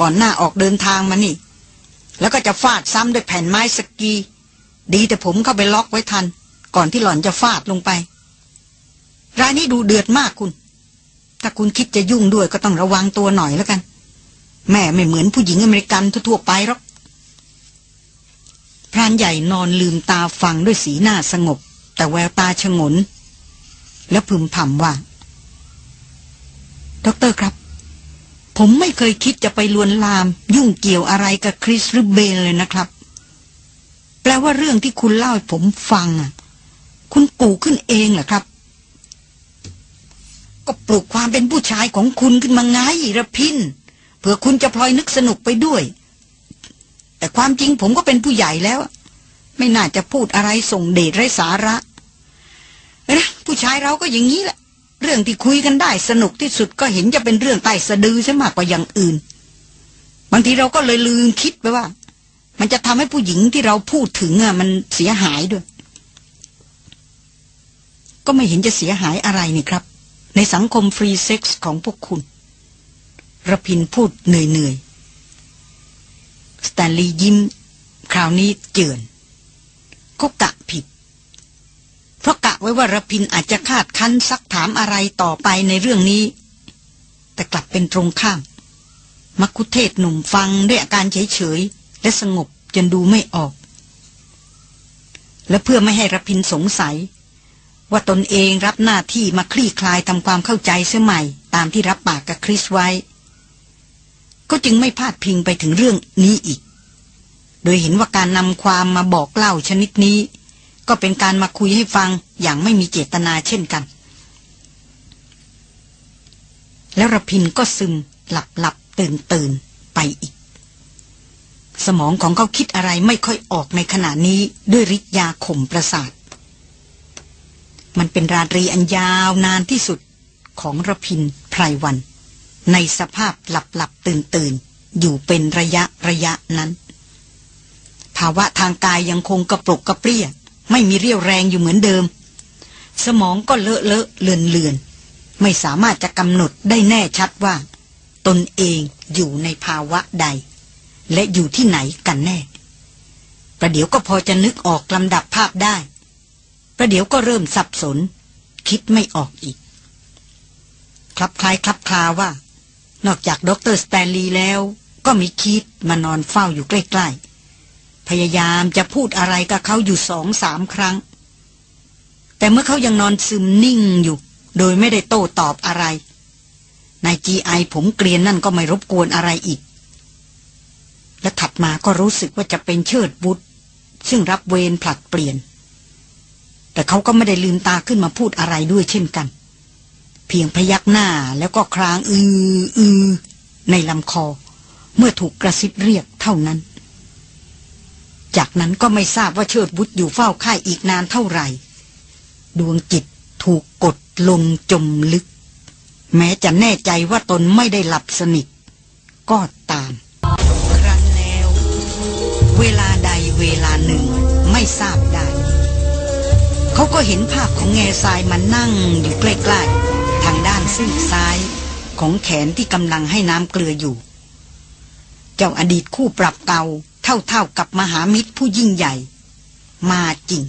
ก่อนหน้าออกเดินทางมานี่ แล้วก็จะฟาดซ้ำด้วยแผ่นไม้สกีดีแต่ผมเข้าไปล็อกไว้ทัน ก่อนที่หลอนจะฟาดลงไป รายนี้ดูเดือดมากคุณ ถ้าคุณคิดจะยุ่งด้วยก็ต้องระวังตัวหน่อยแล้วกัน แม่ไม่เหมือนผู้หญิงอเมริกันทั่วๆไปหรอก พรานใหญ่นอนลืมตาฟังด้วยสีหน้าสงบ แต่แววตาชงน แล้วพึมพำว่าด็อกเตอร์ครับ ผมไม่เคยคิดจะไปลวนลาม ยุ่งเกี่ยวอะไรกับคริสหรือเบนเลยนะครับ แปลว่าเรื่องที่คุณเล่าให้ผมฟังอะคุณกูขึ้นเองเหรอครับ ก็ปลุกความเป็นผู้ชายของคุณขึ้นมาไงระพินเผื่อคุณจะพลอยนึกสนุกไปด้วย แต่ความจริงผมก็เป็นผู้ใหญ่แล้ว ไม่น่าจะพูดอะไรส่งเดชไร้สาระนะผู้ชายเราก็อย่างนี้แหละ เรื่องที่คุยกันได้สนุกที่สุดก็เห็นจะเป็นเรื่องใต้สะดือซะมากกว่าอย่างอื่น บางทีเราก็เลยลืมคิดไปว่า มันจะทำให้ผู้หญิงที่เราพูดถึงอะมันเสียหายด้วย ก็ไม่เห็นจะเสียหายอะไรนี่ครับ ในสังคม free sex ของพวกคุณระพินพูดเหนื่อยๆ สแตนลีย์ยิ้ม คราวนี้เจื่อนก็กะผิด เพราะกะไว้ว่าระพินอาจจะคาดคั้นซักถามอะไรต่อไปในเรื่องนี้ แต่กลับเป็นตรงข้ามมัคคุเทศก์หนุ่มฟังด้วยอาการเฉยๆ และสงบจนดูไม่ออก และเพื่อไม่ให้รพินสงสัย ว่าตนเองรับหน้าที่มาคลี่คลายทำความเข้าใจเสียใหม่ ตามที่รับปากกับคริสไว้ ก็จึงไม่พลาดพิงไปถึงเรื่องนี้อีก โดยเห็นว่าการนำความมาบอกเล่าชนิดนี้ ก็เป็นการมาคุยให้ฟังอย่างไม่มีเจตนาเช่นกัน แล้วระพินก็ซึมหลับหลับตื่นตื่นไปอีก สมองของเขาคิดอะไรไม่ค่อยออกในขณะนี้ด้วยฤทธิ์ยาข่มประสาท มันเป็นราตรีอันยาวนานที่สุดของระพินไพรวัน ในสภาพหลับหลับตื่นตื่นอยู่เป็นระยะระยะนั้น ภาวะทางกายยังคงกระปรกกระเปรี้ย ไม่มีเรี่ยวแรงอยู่เหมือนเดิม สมองก็เลอะเลอะเลือนเลือน ไม่สามารถจะกำหนดได้แน่ชัดว่า ตนเองอยู่ในภาวะใด และอยู่ที่ไหนกันแน่ ประเดี๋ยวก็พอจะนึกออกลำดับภาพได้ ประเดี๋ยวก็เริ่มสับสน คิดไม่ออกอีก คลับคล้ายคลับคลาว่า นอกจากด็อกเตอร์สแตนลีย์แล้ว ก็มีคริสมานอนเฝ้าอยู่ใกล้ ๆ พยายามจะพูดอะไรกับเขาอยู่สองสามครั้ง แต่เมื่อเขายังนอนซึมนิ่งอยู่ โดยไม่ได้โต้ตอบอะไรนายจีไอผมเกลียนนั่นก็ไม่รบกวนอะไรอีก และถัดมาก็รู้สึกว่าจะเป็นเชิดบุตรซึ่งรับเวรผลัดเปลี่ยน แต่เขาก็ไม่ได้ลืมตาขึ้นมาพูดอะไรด้วยเช่นกัน เพียงพยักหน้าแล้วก็ครางอืออือในลำคอ เมื่อถูกกระซิบเรียกเท่านั้น จากนั้นก็ไม่ทราบว่าเชิดบุตรอยู่เฝ้าค่ายอีกนานเท่าไหร่ ดวงจิตถูกกดลงจมลึก แม้จะแน่ใจว่าตนไม่ได้หลับสนิท ก็ตาม ครั้นแล้ว เวลาใดเวลาหนึ่งไม่ทราบได้ เขาก็เห็นภาพของแง่ทรายมันนั่งอยู่ใกล้ๆทางด้าน ซีกซ้ายของแขนที่กำลังให้น้ำเกลืออยู่ เจ้าอดีตคู่ปรับเก่าเท่าๆกับมหามิตรผู้ยิ่งใหญ่ มาจริง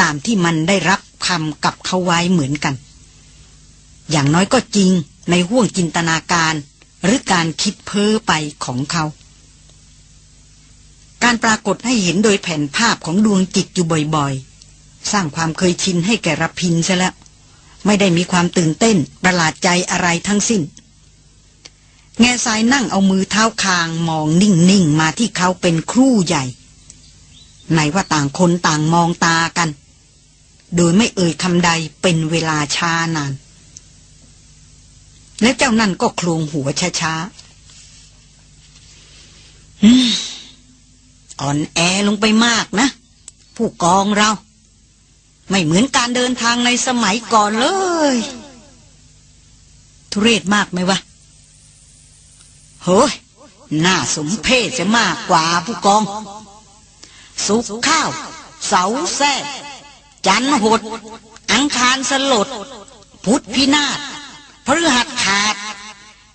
ตามที่มันได้รับคำกับเขาไว้เหมือนกัน อย่างน้อยก็จริงในห่วงจินตนาการหรือการคิดเพ้อไปของเขา การปรากฏให้เห็นโดยแผ่นภาพของดวงจิตอยู่บ่อยๆ สร้างความเคยชินให้แก่รพินซะแล้ว ไม่ได้มีความตื่นเต้นประหลาดใจอะไรทั้งสิ้น แง่ทรายนั่งเอามือเท้าคางมองนิ่งๆมาที่เขาเป็นครู่ใหญ่ไหนว่าต่างคนต่างมองตากัน โดยไม่เอ่ยคำใดเป็นเวลาช้านาน และเจ้านั่นก็โคลงหัวช้าๆอ่อนแอลงไปมากนะ ผู้กองเรา ไม่เหมือนการเดินทางในสมัยก่อนเลย ทุเรศมากไหมวะเฮ้ยน่าสมเพชจะมากกว่าผู้กอง สุกข้าว เสาแซ่จันหด อังคารสลด พุทธพินาศพฤหัสขาด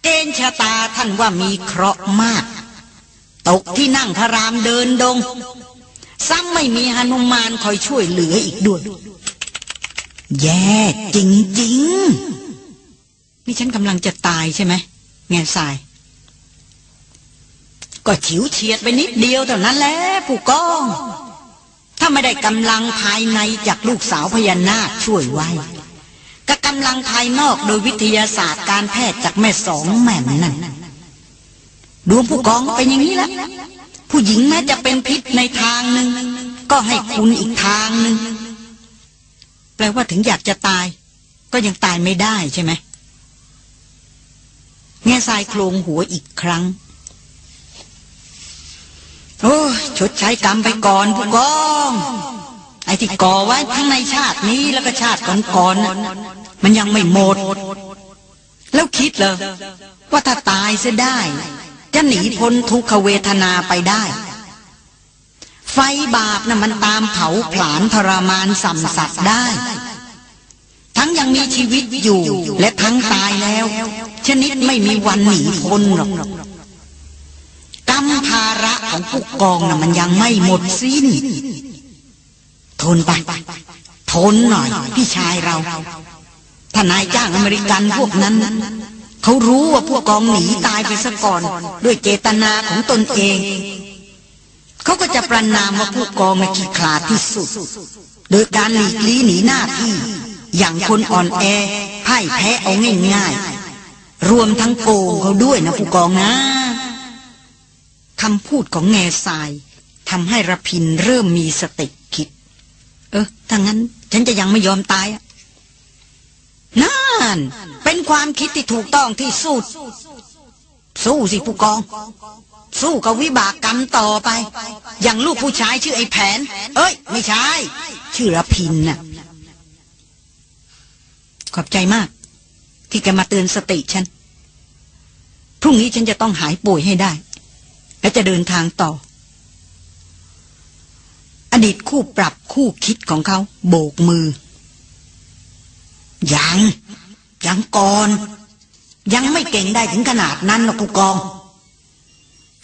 เกณฑ์ชะตาท่านว่ามีเคราะห์มาก ตกที่นั่งพระรามเดินดง ซ้ำไม่มีหนุมานคอยช่วยเหลืออีกด้วย แย่จริงๆ นี่ฉันกำลังจะตายใช่ไหม แง่ทราย ก็ฉิวเฉียดไปนิดเดียวเท่านั้นแหละผู้กอง ถ้าไม่ได้กำลังภายในจากลูกสาวพญานาคช่วยไว้ก็กำลังภายนอกโดยวิทยาศาสตร์การแพทย์จากแม่สองแม่นั่นดวงผู้กองเป็นอย่างนี้แหละ ผู้หญิงแม้จะเป็นพิษในทางหนึ่ง ก็ให้คุณอีกทางหนึ่ง แปลว่าถึงอยากจะตาย ก็ยังตายไม่ได้ใช่ไหมแง่ทรายโครงหัวอีกครั้ง โอ้ชดใช้กรรมไปก่อนผู้กอง ไอ้ที่ก่อไว้ทั้งในชาตินี้แล้วก็ชาติก่อนๆนมันยังไม่หมด แล้วคิดเลยว่าถ้าตายเสียได้ จะหนีพ้นทุกขเวทนาไปได้ ไฟบาปนะ่ะมันตามเผาผลาญทรมานสัมสัตว์ได้ ทั้งยังมีชีวิตอยู่และทั้งตายแล้ว ชนิดไม่มีวันหนีพ้นหรอกกรรมภาระของผู้กองนะ่ะมันยังไม่หมดสิ้น ทนไป ทนหน่อย พี่ชายเราถ้านายจ้างอเมริกันพวกนั้น เขารู้ว่าพวกกองหนีตายไปซะก่อน ด้วยเจตนาของตนเอง เขาก็จะประนามว่าพวกกองน่ะขี้ขลาดที่สุด โดยการหลีกลี่หนีหน้าที่ อย่างคนอ่อนแอพ่ายแพ้เอาง่ายๆ รวมทั้งโกงเขาด้วยนะผู้กองนะคำพูดของแง่ทรายทำให้ระพินเริ่มมีสติคิด เออถ้างั้น ฉันจะยังไม่ยอมตายอะ นั่น เป็นความคิดที่ถูกต้องที่สุด สู้สิผู้กอง สู้กับวิบากกรรมต่อไป อย่างลูกผู้ชายชื่อไอ้แผน เอ้ย ไม่ใช่ ชื่อระพินน่ะ ขอบใจมาก ที่แกมาเตือนสติฉัน พรุ่งนี้ฉันจะต้องหายป่วยให้ได้ และจะเดินทางต่อ อดีตคู่ปรับคู่คิดของเขา โบกมือ ยัง ยังก่อน ยังไม่เก่งได้ถึงขนาดนั้นนะผู้กอง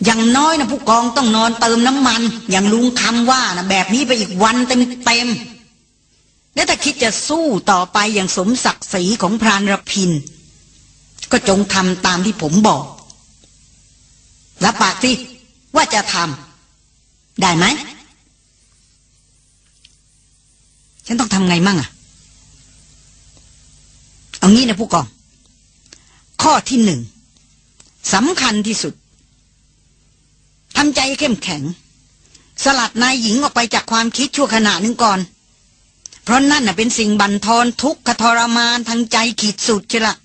อย่างน้อยนะผู้กองต้องนอนเติมน้ำมัน อย่างลุงคำว่านะแบบนี้ไปอีกวันเต็มเต็มและถ้าคิดจะสู้ต่อไปอย่างสมศักดิ์ศรีของพรานรพิน ก็จงทำตามที่ผมบอกรับปากสิว่าจะทำได้ไหม ฉันต้องทำไงมั่งอะ เอางี้นะผู้กอง ข้อที่หนึ่งสำคัญที่สุดทำใจเข้มแข็ง สลัดนายหญิงออกไปจากความคิดชั่วขณะหนึ่งก่อน เพราะนั่นน่ะเป็นสิ่งบั่นทอนทุกขทรมานทางใจขีดสุดใช่ละ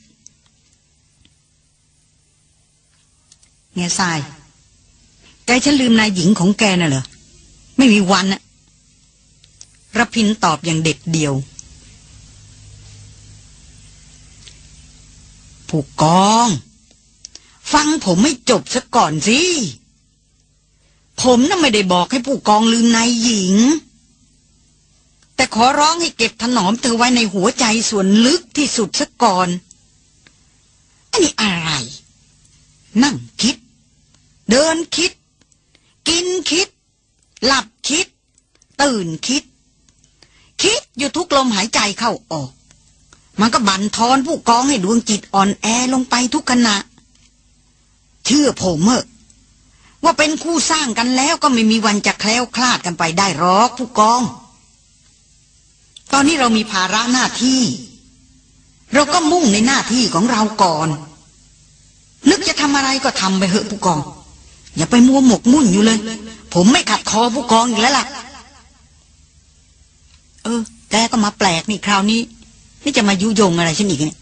เงี้ยทราย แกฉันลืมนายหญิงของแกน่ะเหรอ ไม่มีวันน่ะระพินตอบอย่างเด็ดเดียว ผู้กอง ฟังผมไม่จบซะก่อนสิ ผมน่ะไม่ได้บอกให้ผู้กองลืมนายหญิง แต่ขอร้องให้เก็บถนอมเธอไว้ในหัวใจส่วนลึกที่สุดซะก่อน อันนี้อะไร นั่งคิด เดินคิด กินคิด หลับคิด ตื่นคิด คิดอยู่ทุกลมหายใจเข้าออก มันก็บั่นทอนผู้กองให้ดวงจิตอ่อนแอลงไปทุกขณะ เชื่อผมเถอะว่าเป็นคู่สร้างกันแล้วก็ไม่มีวันจะแคล้วคลาดกันไปได้หรอกผู้กอง ตอนนี้เรามีภาระหน้าที่ เราก็มุ่งในหน้าที่ของเราก่อน นึกจะทำอะไรก็ทำไปเหอะผู้กอง อย่าไปมัวหมกมุ่นอยู่เลย ผมไม่ขัดคอผู้กองอีกแล้วล่ะ เออ แกก็มาแปลกนี่คราวนี้ นี่จะมายุยงอะไรฉันอีกเนี่ย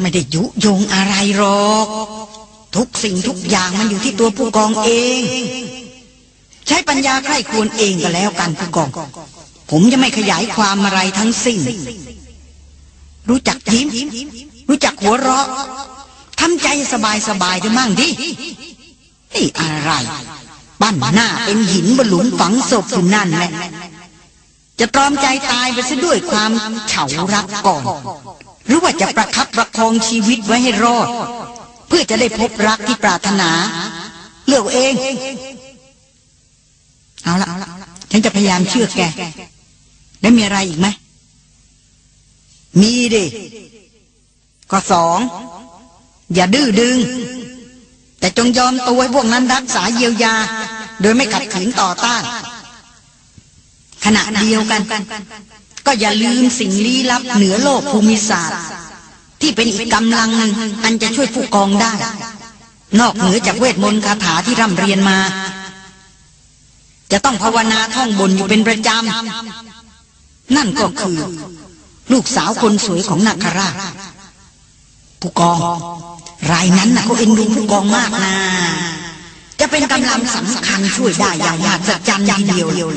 ไม่ได้ยุยงอะไรหรอก ทุกสิ่งทุกอย่างมันอยู่ที่ตัวผู้กองเอง ใช้ปัญญาใคร่ควรเองก็แล้วกันผู้กอง ผมจะไม่ขยายความอะไรทั้งสิ้น รู้จักยิ้มรู้จักหัวเราะทำใจสบายสบายจะมั่งดินี่อะไร ปั้นหน้าเป็นหินบนหลุมฝังศพอยู่นั่นแหละ จะตรอมใจตายไปซะด้วยความเฉารักก่อน หรือว่าจะประคับประคองชีวิตไว้ให้รอด เพื่อจะได้พบรักที่ปรารถนา เลือกเอง เอาละฉันจะพยายามเชื่อแก แล้วมีอะไรอีกไหมมีดิก็สอง อย่าดื้อดึง แต่จงยอมตัวให้พวกนั้นรักษาเยียวยา โดยไม่ขัดขืนต่อต้าน ขณะเดียวกัน ก็อย่าลืมสิ่งลี้ลับเหนือโลกภูมิศาสตร์ ที่เป็นอีกกำลังหนึ่งอันจะช่วยผู้กองได้ นอกเหนือจากเวทมนต์คาถาที่ร่ำเรียนมา จะต้องภาวนาท่องบนอยู่เป็นประจำนั่นก็คือ ลูกสาวคนสวยของนาคราชผู้กอง รายนั้นนะเขาเอ็นดูผู้กองมากนะจะเป็นกำลังสำคัญช่วยได้อย่างมหัศจรรย์ทีเดียว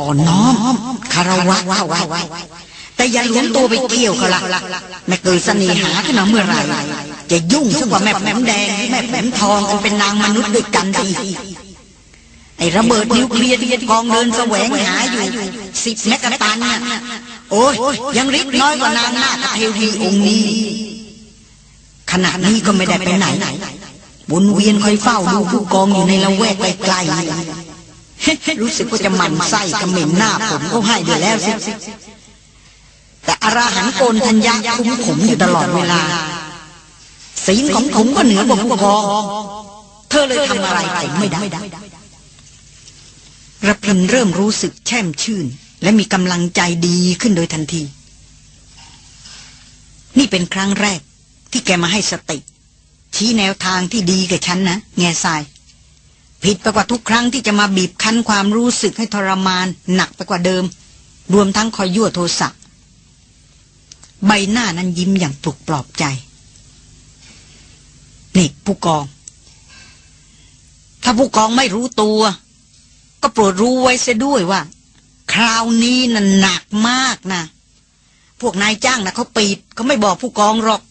อ่อนน้อมคารวะว้าวไว้แต่อย่าหลวมตัวไปเกี่ยวเขาละแม่เกิดเสน่หาขึ้นมาเมื่อไหรจะยุ่งซะกว่าแม่แผมแดงหรแม่แผมทองกันเป็นนางมนุษย์ด้วยกันทีไอ้ระเบิดนิวเคลียร์ที่กองเดินแสวงหาอยู่สิบเมกตันน่ะโอ้ยยังริบน้อยกว่านางนาคเทวีองค์นี้ ขณะนี้ก็ไม่ได้ไปไหนวนเวียนคอยเฝ้าดูผู้กองอยู่ในละแวกไกลๆ รู้สึกว่าจะมันไส้กระเหม็นหน้าผมก็ให้อยู่แล้วสิ แต่อราหันโกนทัญญาคุ้มผมอยู่ตลอดเวลา ศีลของผมก็เหนือกว่าผู้กองเธอเลยทำอะไรผมไม่ได้ระพินเริ่มรู้สึกแช่มชื่น และมีกำลังใจดีขึ้นโดยทันที นี่เป็นครั้งแรกที่แกมาให้สติ ชี้แนวทางที่ดีกับฉันนะ แง่ทราย ผิดไปกว่าทุกครั้งที่จะมาบีบคั้นความรู้สึกให้ทรมาน หนักไปกว่าเดิม รวมทั้งคอยยั่วโทสะใบหน้านั้นยิ้มอย่างปลุกปลอบใจ นี่ผู้กอง ถ้าผู้กองไม่รู้ตัว ก็โปรดรู้ไว้เสียด้วยว่า คราวนี้น่ะหนักมากนะพวกนายจ้างนะเขาปิดเขาไม่บอกผู้กองหรอก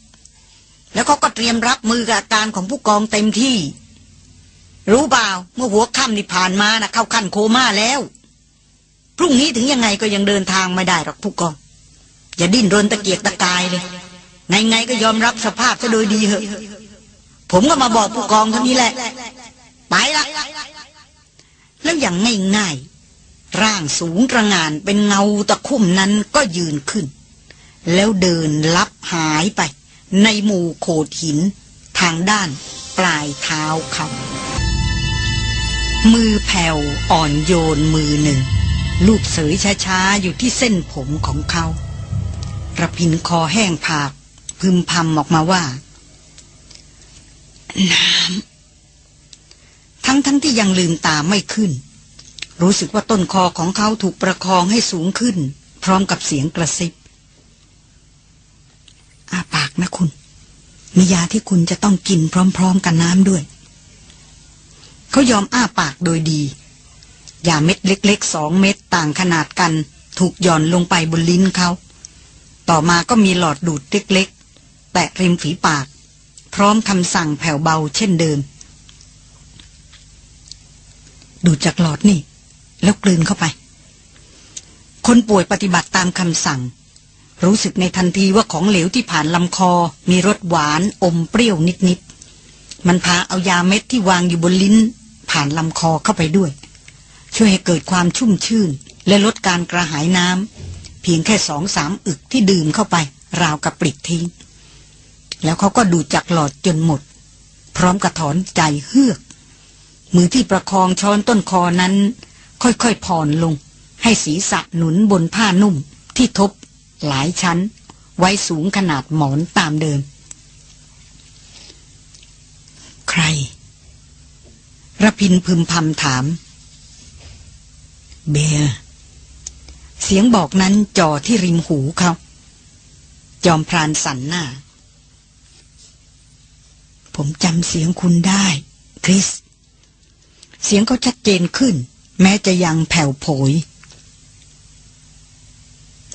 แล้วเขาก็เตรียมรับมือกับอาการของผู้กองเต็มที่ รู้เปล่าเมื่อหัวค่ำนี่ผ่านมานะเข้าขั้นโคม่าแล้ว พรุ่งนี้ถึงยังไงก็ยังเดินทางไม่ได้หรอกผู้กอง อย่าดิ้นรนตะเกียกตะกายเลย ไงไงก็ยอมรับสภาพซะโดยดีเหอะ ผมก็มาบอกผู้กองเท่านี้แหละ ไปละแล้วอย่างง่ายๆ ร่างสูงระงานเป็นเงาตะคุ่มนั้นก็ยืนขึ้น แล้วเดินลับหายไป ในหมู่โขดหิน ทางด้านปลายเท้าเขา มือแผ่วอ่อนโยนมือหนึ่ง ลูบเสยช้าๆ อยู่ที่เส้นผมของเขาระพินคอแห้งผาก พึมพำออกมาว่า น้ำ ทั้งทั้งที่ยังลืมตาไม่ขึ้น รู้สึกว่าต้นคอของเขาถูกประคองให้สูงขึ้น พร้อมกับเสียงกระซิบ อาปากนะคุณ มียาที่คุณจะต้องกินพร้อม ๆ กันน้ำด้วย เขายอมอ้าปากโดยดียาเม็ดเล็กๆสองเม็ดต่างขนาดกัน ถูกหย่อนลงไปบนลิ้นเขา ต่อมาก็มีหลอดดูดเล็กๆ แตะริมฝีปาก พร้อมคำสั่งแผ่วเบาเช่นเดิม ดูดจากหลอดนี่ แล้วกลืนเข้าไป คนป่วยปฏิบัติตามคำสั่ง รู้สึกในทันทีว่าของเหลวที่ผ่านลำคอ มีรสหวานอมเปรี้ยวนิดๆมันพาเอายาเม็ดที่วางอยู่บนลิ้น ผ่านลำคอเข้าไปด้วย ช่วยให้เกิดความชุ่มชื่น และลดการกระหายน้ำเพียงแค่สองสามอึกที่ดื่มเข้าไป ราวกับปลิดทิ้ง แล้วเขาก็ดูดจากหลอดจนหมด พร้อมกระถอนใจเฮือก มือที่ประคองช้อนต้นคอนั้น ค่อยๆผ่อนลง ให้ศีรษะหนุนบนผ้านุ่มที่ทบ หลายชั้น ไว้สูงขนาดหมอนตามเดิม ใคร ระพินพึมพำถาม เบลเสียงบอกนั้นจ่อที่ริมหูเขา จอมพรานสันหน้า ผมจำเสียงคุณได้ คริส เสียงเขาชัดเจนขึ้น แม้จะยังแผ่วโผย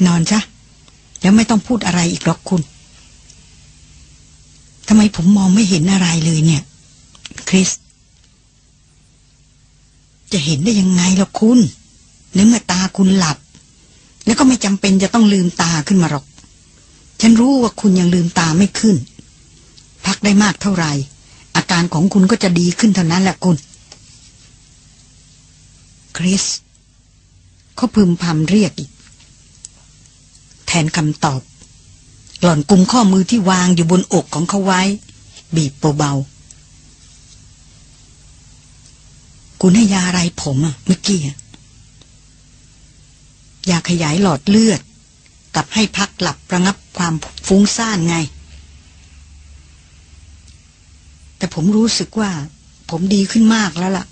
นอนซะแล้วไม่ต้องพูดอะไรอีกหรอกคุณทำไมผมมองไม่เห็นอะไรเลยเนี่ย คริส จะเห็นได้ยังไงล่ะคุณในเมื่อตาคุณหลับ แล้วก็ไม่จำเป็นจะต้องลืมตาขึ้นมาหรอก ฉันรู้ว่าคุณยังลืมตาไม่ขึ้น พักได้มากเท่าไหร่ อาการของคุณก็จะดีขึ้นเท่านั้นแหละคุณ คริสเขาพึมพำเรียกอีก แทนคำตอบ หล่อนกุมข้อมือที่วางอยู่บนอกของเขาไว้ บีบเบาๆ คุณให้ยาอะไรผมอะเมื่อกี้ยาขยายหลอดเลือด กับให้พักหลับระงับความฟุ้งซ่านไง แต่ผมรู้สึกว่า ผมดีขึ้นมากแล้วล่ะ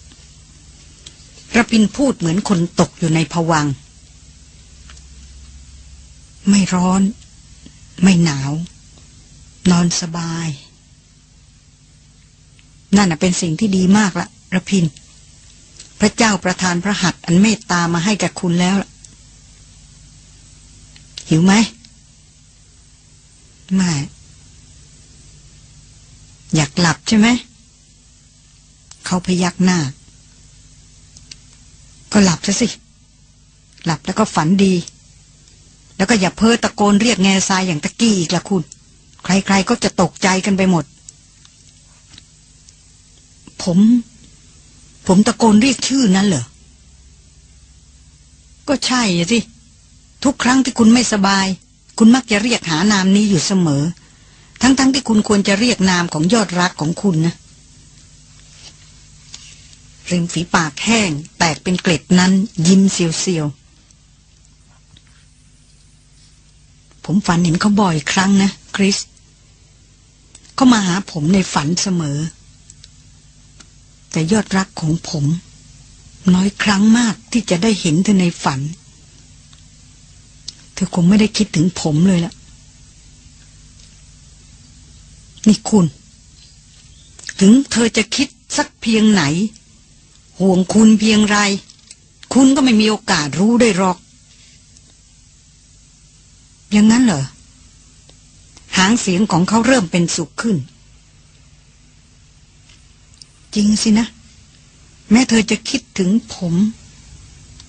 ระพินพูดเหมือนคนตกอยู่ในผวัง ไม่ร้อน ไม่หนาว นอนสบาย นั่นเป็นสิ่งที่ดีมากละระพิน ระเจ้าประทานพระหัตถ์อันเมตตามาให้แก่คุณแล้ว หิวไหม ไม่ อยากหลับใช่ไหม เขาพยักหน้า ก็หลับซะสิ หลับแล้วก็ฝันดี แล้วก็อย่าเพ้อตะโกนเรียกแง่ทรายอย่างตะกี้อีกละคุณ ใครๆก็จะตกใจกันไปหมด ผม ผมตะโกนเรียกชื่อนั้นเหรอ ก็ใช่สิ ทุกครั้งที่คุณไม่สบาย คุณมักจะเรียกหานามนี้อยู่เสมอ ทั้งๆทที่คุณควรจะเรียกนามของยอดรักของคุณนะริมฝีปากแห้ง แตกเป็นเกล็ดนั้น ยิ้มเซียวๆ ผมฝันเห็นเขาบ่อยครั้งนะ คริส เขามาหาผมในฝันเสมอ แต่ยอดรักของผม น้อยครั้งมากที่จะได้เห็นเธอในฝัน เธอคงไม่ได้คิดถึงผมเลยล่ะ นี่คุณ ถึงเธอจะคิดสักเพียงไหน ห่วงคุณเพียงไร คุณก็ไม่มีโอกาสรู้ได้หรอก อย่างนั้นเหรอ หางเสียงของเขาเริ่มเป็นสุขขึ้น จริงสินะ แม้เธอจะคิดถึงผม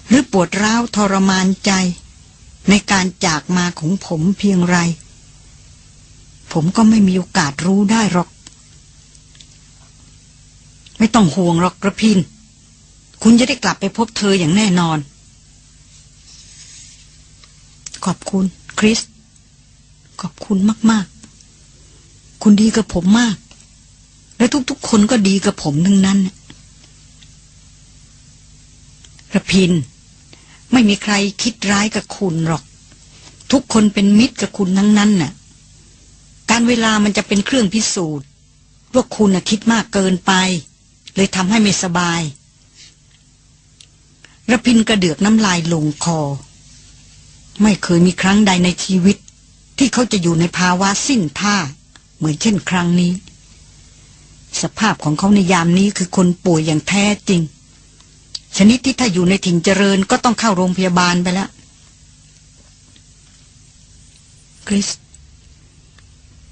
หรือปวดร้าวทรมานใจ ในการจากมาของผมเพียงไร ผมก็ไม่มีโอกาสรู้ได้หรอก ไม่ต้องห่วงหรอกกระพิน คุณจะได้กลับไปพบเธออย่างแน่นอน ขอบคุณ คริส ขอบคุณมาก ๆ คุณดีกับผมมาก และทุกๆคนก็ดีกับผมทั้งนั้นระพิน ไม่มีใครคิดร้ายกับคุณหรอก ทุกคนเป็นมิตรกับคุณทั้งนั้นน่ะ การเวลามันจะเป็นเครื่องพิสูจน์ว่าคุณน่ะคิดมากเกินไป เลยทำให้ไม่สบายระพินกระเดือกน้ำลายลงคอ ไม่เคยมีครั้งใดในชีวิต ที่เขาจะอยู่ในภาวะสิ้นท่า เหมือนเช่นครั้งนี้ สภาพของเขาในยามนี้คือคนป่วยอย่างแท้จริง ชนิดที่ถ้าอยู่ในถิ่นเจริญก็ต้องเข้าโรงพยาบาลไปแล้วคริส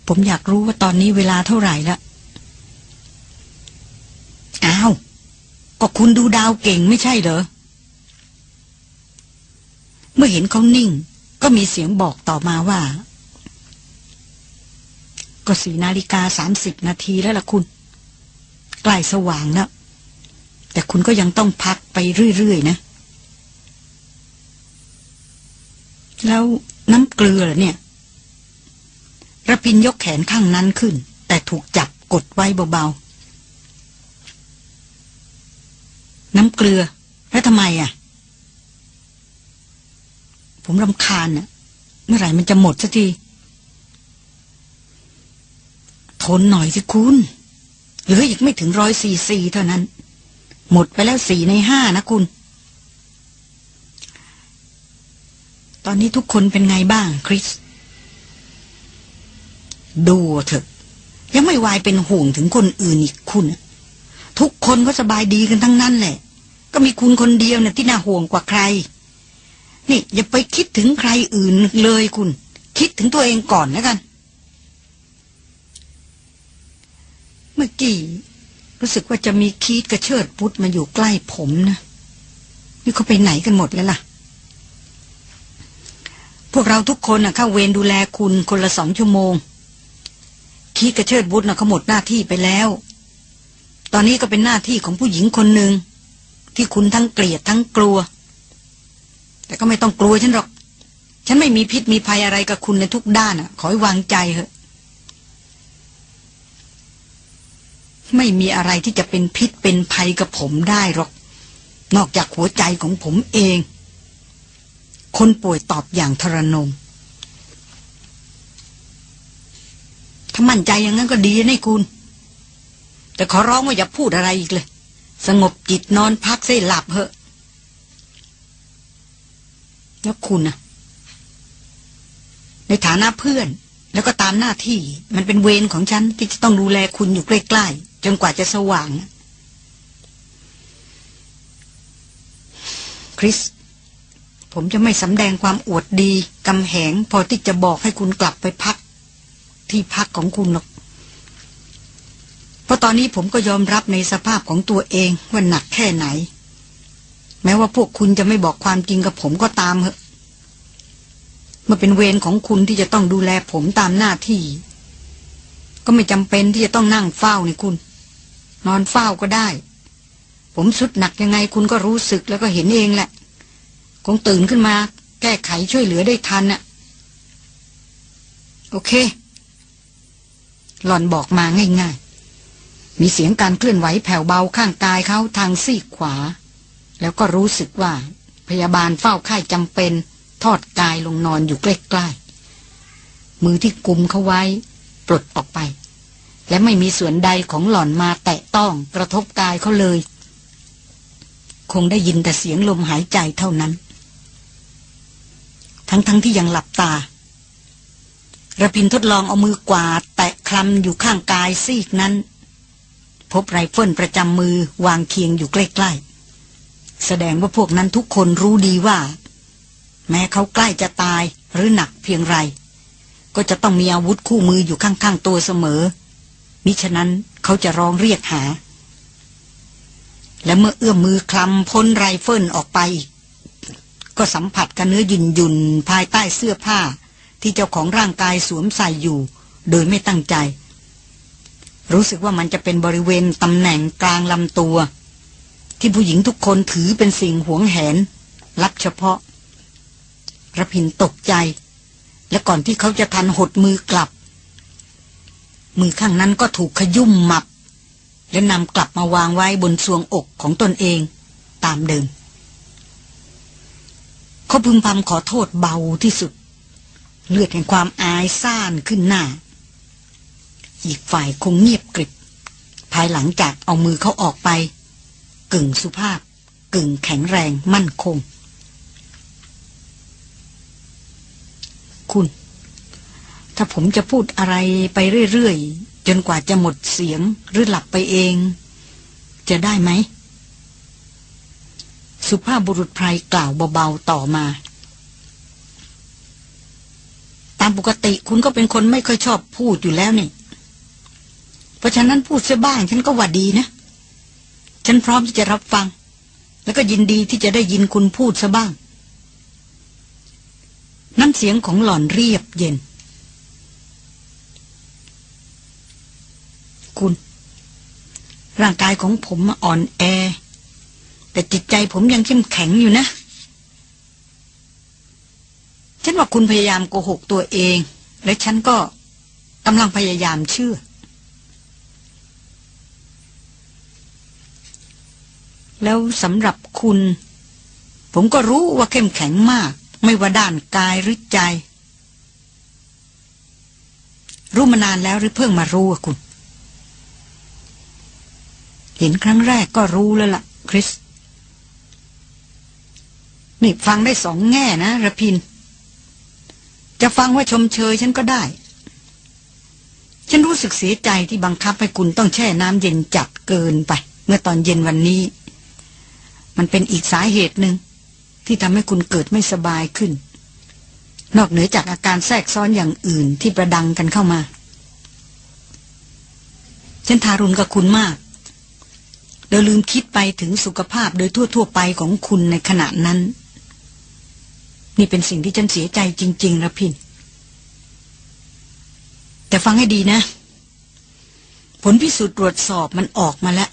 ผมอยากรู้ว่าตอนนี้เวลาเท่าไหร่ละอ้าว ก็คุณดูดาวเก่งไม่ใช่เหรอ เมื่อเห็นเขานิ่ง ก็มีเสียงบอกต่อมาว่า ก็สี่นาฬิกาสามสิบนาทีแล้วล่ะคุณ ใกล้สว่างแล้วแต่คุณก็ยังต้องพักไปเรื่อยๆนะ แล้วน้ำเกลือเนี่ยระพินยกแขนข้างนั้นขึ้น แต่ถูกจับกดไว้เบาๆ น้ำเกลือ แล้วทำไมอะ ผมรำคาญน่ะ เมื่อไหร่มันจะหมดสักที ทนหน่อยสิคุณ หลืออีกไม่ถึงร้อยสี่สี่เท่านั้น หมดไปแล้วสี่ในห้านะคุณ ตอนนี้ทุกคนเป็นไงบ้างคริส ดูเถอะ ยังไม่วายเป็นห่วงถึงคนอื่นอีกคุณ ทุกคนก็สบายดีกันทั้งนั้นแหละ ก็มีคุณคนเดียวนะ่ะที่น่าห่วงกว่าใคร นี่อย่าไปคิดถึงใครอื่นเลยคุณ คิดถึงตัวเองก่อนแล้วกัน เมื่อกี้ รู้สึกว่าจะมีคีดกระเชิดพุทธมาอยู่ใกล้ผมนะนี่เขาไปไหนกันหมดแล้วล่ะ พวกเราทุกคนนะเข้าเวรดูแลคุณคนละสองชั่วโมง คีดกระเชิดบุตรนะเขาหมดหน้าที่ไปแล้ว ตอนนี้ก็เป็นหน้าที่ของผู้หญิงคนหนึ่งที่คุณทั้งเกลียดทั้งกลัว แต่ก็ไม่ต้องกลัวฉันหรอก ฉันไม่มีพิษมีภัยอะไรกับคุณในทุกด้านอะ ขอให้วางใจเถอะ ไม่มีอะไรที่จะเป็นพิษเป็นภัยกับผมได้หรอก นอกจากหัวใจของผมเอง คนป่วยตอบอย่างทรนงถ้ามั่นใจอย่างนั้นก็ดีนะคุณ แต่ขอร้องว่าอย่าพูดอะไรอีกเลย สงบจิตนอนพักเส้หลับเหอะ แล้วคุณนะในฐานะเพื่อน แล้วก็ตามหน้าที่มันเป็นเวรของฉันที่จะต้องดูแลคุณอยู่ใกล้ๆ จนกว่าจะสว่าง คริส ผมจะไม่สำแดงความอวดดีกำแหง พอที่จะบอกให้คุณกลับไปพัก ที่พักของคุณหรอก เพราะตอนนี้ผมก็ยอมรับในสภาพของตัวเองว่าหนักแค่ไหน แม้ว่าพวกคุณจะไม่บอกความจริงกับผมก็ตามเหอะมื่อเป็นเวรของคุณที่จะต้องดูแลผมตามหน้าที่ ก็ไม่จำเป็นที่จะต้องนั่งเฝ้านี่คุณ นอนเฝ้าก็ได้ ผมสุดหนักยังไงคุณก็รู้สึกแล้วก็เห็นเองแหละ คงตื่นขึ้นมา แก้ไขช่วยเหลือได้ทันน่ะ โอเค หล่อนบอกมาง่ายๆ มีเสียงการเคลื่อนไหวแผ่วเบาข้างกายเขาทางซีกขวา แล้วก็รู้สึกว่า พยาบาลเฝ้าไข้จำเป็น ทอดกายลงนอนอยู่ใกล้ๆ มือที่กุมเขาไว้ ปลดออกไป และไม่มีส่วนใดของหล่อนมาแตะต้องกระทบกายเขาเลย คงได้ยินแต่เสียงลมหายใจเท่านั้น ทั้งๆทที่ยังหลับตาระพินทดลองเอามือกวาดแตะคลำอยู่ข้างกายซีกนั้น พบไรเฟิลประจำมือวางเคียงอยู่ใกล้ๆ แสดงว่าพวกนั้นทุกคนรู้ดีว่า แม้เขาใกล้จะตายหรือหนักเพียงไร ก็จะต้องมีอาวุธคู่มืออยู่ข้างๆตัวเสมอ มิฉะนั้นเขาจะร้องเรียกหา และเมื่อเอื้อมมือคลำพ้นไรเฟิลออกไป ก็สัมผัสกับเนื้อยุ่นยุนภายใต้เสื้อผ้า ที่เจ้าของร่างกายสวมใส่อยู่ โดยไม่ตั้งใจ รู้สึกว่ามันจะเป็นบริเวณตำแหน่งกลางลำตัว ที่ผู้หญิงทุกคนถือเป็นสิ่งหวงแหน รับเฉพาะระพินตกใจ และก่อนที่เขาจะทันหดมือกลับ มือข้างนั้นก็ถูกขยุ่มหมับ และนำกลับมาวางไว้บนสวงอกของตนเอง ตามเดิมเขาพึมพำขอโทษเบาที่สุด เลือดแห่งความอายซ่านขึ้นหน้า อีกฝ่ายคงเงียบกริบ ภายหลังจากเอามือเขาออกไป กึ่งสุภาพ กึ่งแข็งแรงมั่นคง คุณ ถ้าผมจะพูดอะไรไปเรื่อยๆ จนกว่าจะหมดเสียงหรือหลับไปเอง จะได้ไหม สุภาพบุรุษไพรกล่าวเบาๆต่อมา ตามปกติคุณก็เป็นคนไม่ค่อยชอบพูดอยู่แล้วนี่ เพราะฉะนั้นพูดเสียบ้าง ฉันก็ว่าดีนะ ฉันพร้อมที่จะรับฟัง แล้วก็ยินดีที่จะได้ยินคุณพูดซะบ้าง น้ำเสียงของหล่อนเรียบเย็น คุณ ร่างกายของผมอ่อนแอ แต่จิตใจผมยังเข้มแข็งอยู่นะ ฉันว่าคุณพยายามโกหกตัวเอง และฉันก็กำลังพยายามเชื่อ แล้วสำหรับคุณ ผมก็รู้ว่าเข้มแข็งมาก ไม่ว่าด้านกายหรือใจ รู้มานานแล้วหรือเพิ่งมารู้คุณ เห็นครั้งแรกก็รู้แล้วละ่ะ คริส นี่ฟังได้สองแง่นะระพิน จะฟังว่าชมเชยฉันก็ได้ ฉันรู้สึกเสียใจที่บังคับให้คุณต้องแช่น้ำเย็นจัดเกินไป เมื่อตอนเย็นวันนี้ มันเป็นอีกสาเหตุหนึ่ง ที่ทำให้คุณเกิดไม่สบายขึ้น นอกเหนือจากอาการแทรกซ้อนอย่างอื่นที่ประดังกันเข้ามาฉันทารุณกับคุณมาก ดาลืมคิดไปถึงสุขภาพโดยทั่ว ๆ ไปของคุณในขณะนั้น นี่เป็นสิ่งที่ฉันเสียใจจริง ๆระพิน แต่ฟังให้ดีนะ ผลพิสูจน์ตรวจสอบมันออกมาแล้ว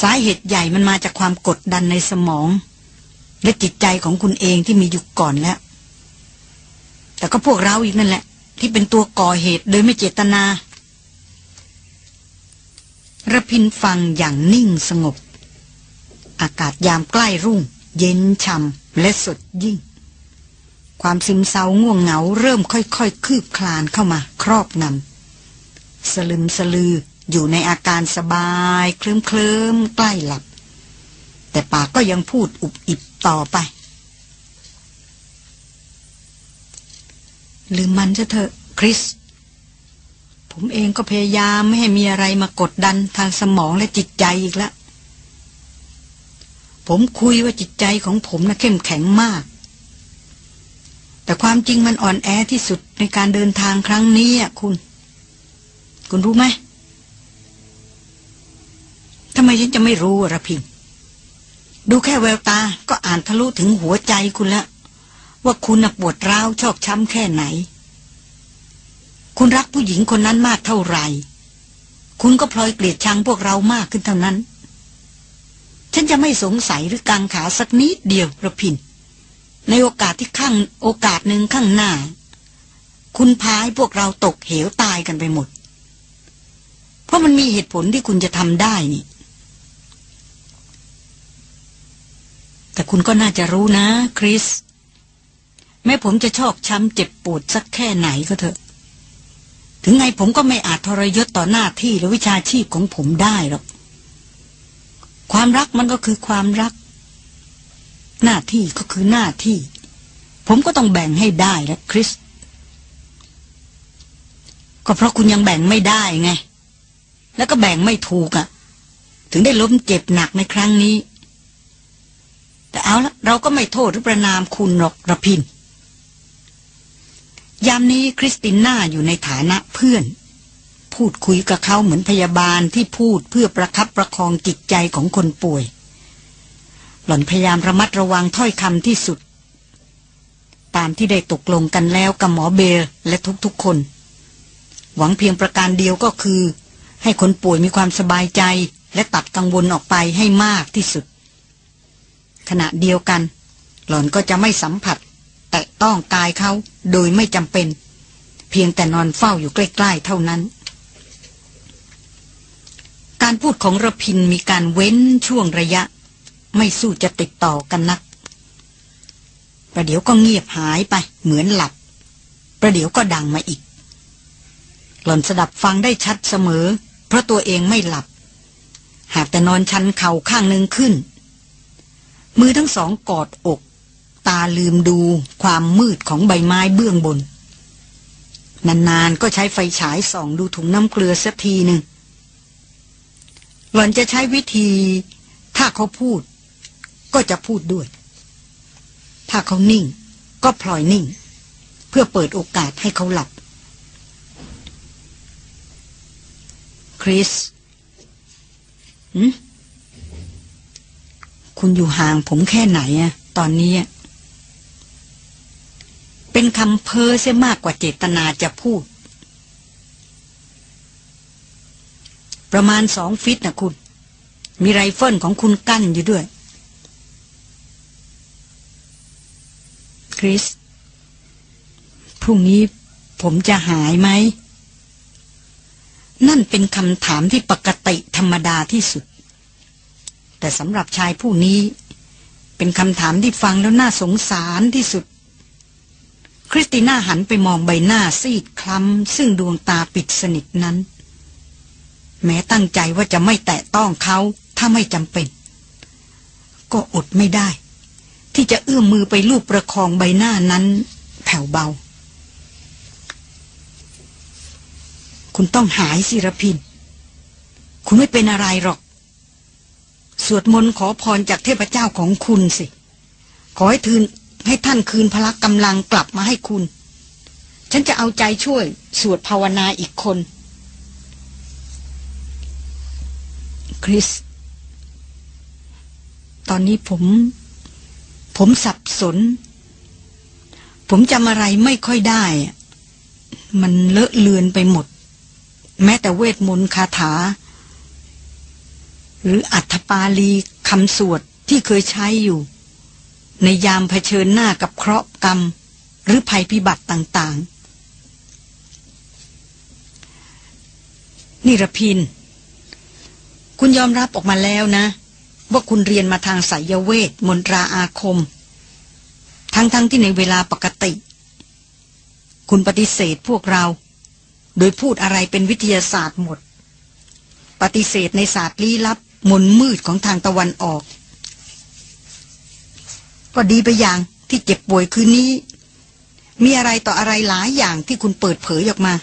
สาเหตุใหญ่มันมาจากความกดดันในสมอง และจิตใจของคุณเองที่มีอยู่ก่อนแล้ว แต่ก็พวกเราอีกนั่นแหละ ที่เป็นตัวก่อเหตุโดยไม่เจตนา ระพินฟังอย่างนิ่งสงบ อากาศยามใกล้รุ่ง เย็นช่ำและสดยิ่ง ความซึมเศร้าง่วงเหงาเริ่มค่อยๆคืบคลานเข้ามาครอบงำสลึมสลืออยู่ในอาการสบายเคลิ้มเคลิ้มใกล้หลับ แต่ปากก็ยังพูดอุบอิบต่อไป ลืมมันจะเถอะคริส ผมเองก็พยายามไม่ให้มีอะไรมากดดันทางสมองและจิตใจอีกแล้วผมคุยว่าจิตใจของผมนะ่ะเข้มแข็งมาก แต่ความจริงมันอ่อนแอที่สุดในการเดินทางครั้งนี้อะคุณ คุณรู้ไหมทำไมฉันจะไม่รู้อะระพินดูแค่แววตาก็อ่านทะลุถึงหัวใจคุณแล้วว่าคุณน่ะปวดร้าวชอกช้ำแค่ไหน คุณรักผู้หญิงคนนั้นมากเท่าไหร่ คุณก็พลอยเกลียดชังพวกเรามากขึ้นเท่านั้น ฉันจะไม่สงสัยหรือกังขาสักนิดเดียวระพิน ในโอกาสที่ข้างโอกาสหนึ่งข้างหน้า คุณพายพวกเราตกเหวตายกันไปหมด เพราะมันมีเหตุผลที่คุณจะทำได้นี่ แต่คุณก็น่าจะรู้นะ คริส แม้ผมจะชอกช้ำเจ็บปวดสักแค่ไหนก็เถอะ ถึงไงผมก็ไม่อาจทรยศต่อหน้าที่และวิชาชีพของผมได้หรอก ความรักมันก็คือความรัก หน้าที่ก็คือหน้าที่ ผมก็ต้องแบ่งให้ได้แล้วคริส ก็เพราะคุณยังแบ่งไม่ได้ไง แล้วก็แบ่งไม่ถูกอะ่ะ ถึงได้ล้มเจ็บหนักในครั้งนี้ แต่เอาละเราก็ไม่โทษหรือประนามคุณหรอกระพิน ยามนี้คริสติน่าอยู่ในฐานะเพื่อน พูดคุยกับเขาเหมือนพยาบาลที่พูดเพื่อประคับประคองจิตใจของคนป่วย หล่อนพยายามระมัดระวังถ้อยคำที่สุด ตามที่ได้ตกลงกันแล้วกับหมอเบลและทุกๆคน หวังเพียงประการเดียวก็คือ ให้คนป่วยมีความสบายใจและตัดกังวลออกไปให้มากที่สุด ขณะเดียวกัน หล่อนก็จะไม่สัมผัส แต่ต้องกายเขาโดยไม่จำเป็น เพียงแต่นอนเฝ้าอยู่ใกล้ ๆ เท่านั้น การพูดของระพินมีการเว้นช่วงระยะ ไม่สู้จะติดต่อกันนัก ประเดี๋ยวก็เงียบหายไปเหมือนหลับ ประเดี๋ยวก็ดังมาอีก หล่อนสดับฟังได้ชัดเสมอ เพราะตัวเองไม่หลับ หากแต่นอนชันเข่าข้างหนึ่งขึ้น มือทั้งสองกอดอก ตาลืมดูความมืดของใบไม้เบื้องบน นานๆก็ใช้ไฟฉายส่องดูถุงน้ำเกลือสักทีหนึ่งหล่อนจะใช้วิธี ถ้าเขาพูด ก็จะพูดด้วย ถ้าเขานิ่ง ก็พลอยนิ่ง เพื่อเปิดโอกาสให้เขาหลับ คริสคุณอยู่ห่างผมแค่ไหนอะตอนนี้อะ เป็นคำเพ้อเสียมากกว่าเจตนาจะพูด ประมาณสองฟิตนะคุณ มีไรเฟิลของคุณกั้นอยู่ด้วย คริส พรุ่งนี้ผมจะหายไหม นั่นเป็นคำถามที่ปกติธรรมดาที่สุด แต่สำหรับชายผู้นี้ เป็นคำถามที่ฟังแล้วน่าสงสารที่สุด คริสติน่าหันไปมองใบหน้าซีดคล้ำ ซึ่งดวงตาปิดสนิทนั้น แม้ตั้งใจว่าจะไม่แตะต้องเขาถ้าไม่จำเป็น ก็อดไม่ได้ ที่จะเอื้อมมือไปลูบประคองใบหน้านั้น แผ่วเบา คุณต้องหายสิรพิน คุณไม่เป็นอะไรหรอก สวดมนต์ขอพรจากเทพเจ้าของคุณสิ ขอให้ทืน ให้ท่านคืนพลักกำลังกลับมาให้คุณ ฉันจะเอาใจช่วยสวดภาวนาอีกคน คริส ตอนนี้ผม ผมสับสน ผมจำอะไรไม่ค่อยได้ มันเลอะเลือนไปหมด แม้แต่เวทมนต์คาถา หรืออัฐปาลีคำสวดที่เคยใช้อยู่ ในยามเผชิญหน้ากับเคราะห์กรรม หรือภัยพิบัติต่างๆ นิรพิน คุณยอมรับออกมาแล้วนะ ว่าคุณเรียนมาทางสายเวท มนตราอาคม ทั้งๆทที่ในเวลาปกติ คุณปฏิเสธพวกเรา โดยพูดอะไรเป็นวิทยาศาสตร์หมด ปฏิเสธในศาสตร์ลี้ลับ มนมืดของทางตะวันออก ก็ดีไปอย่างที่เจ็บป่วยคืนนี้ มีอะไรต่ออะไรหลายอย่างที่คุณเปิดเผยออกมา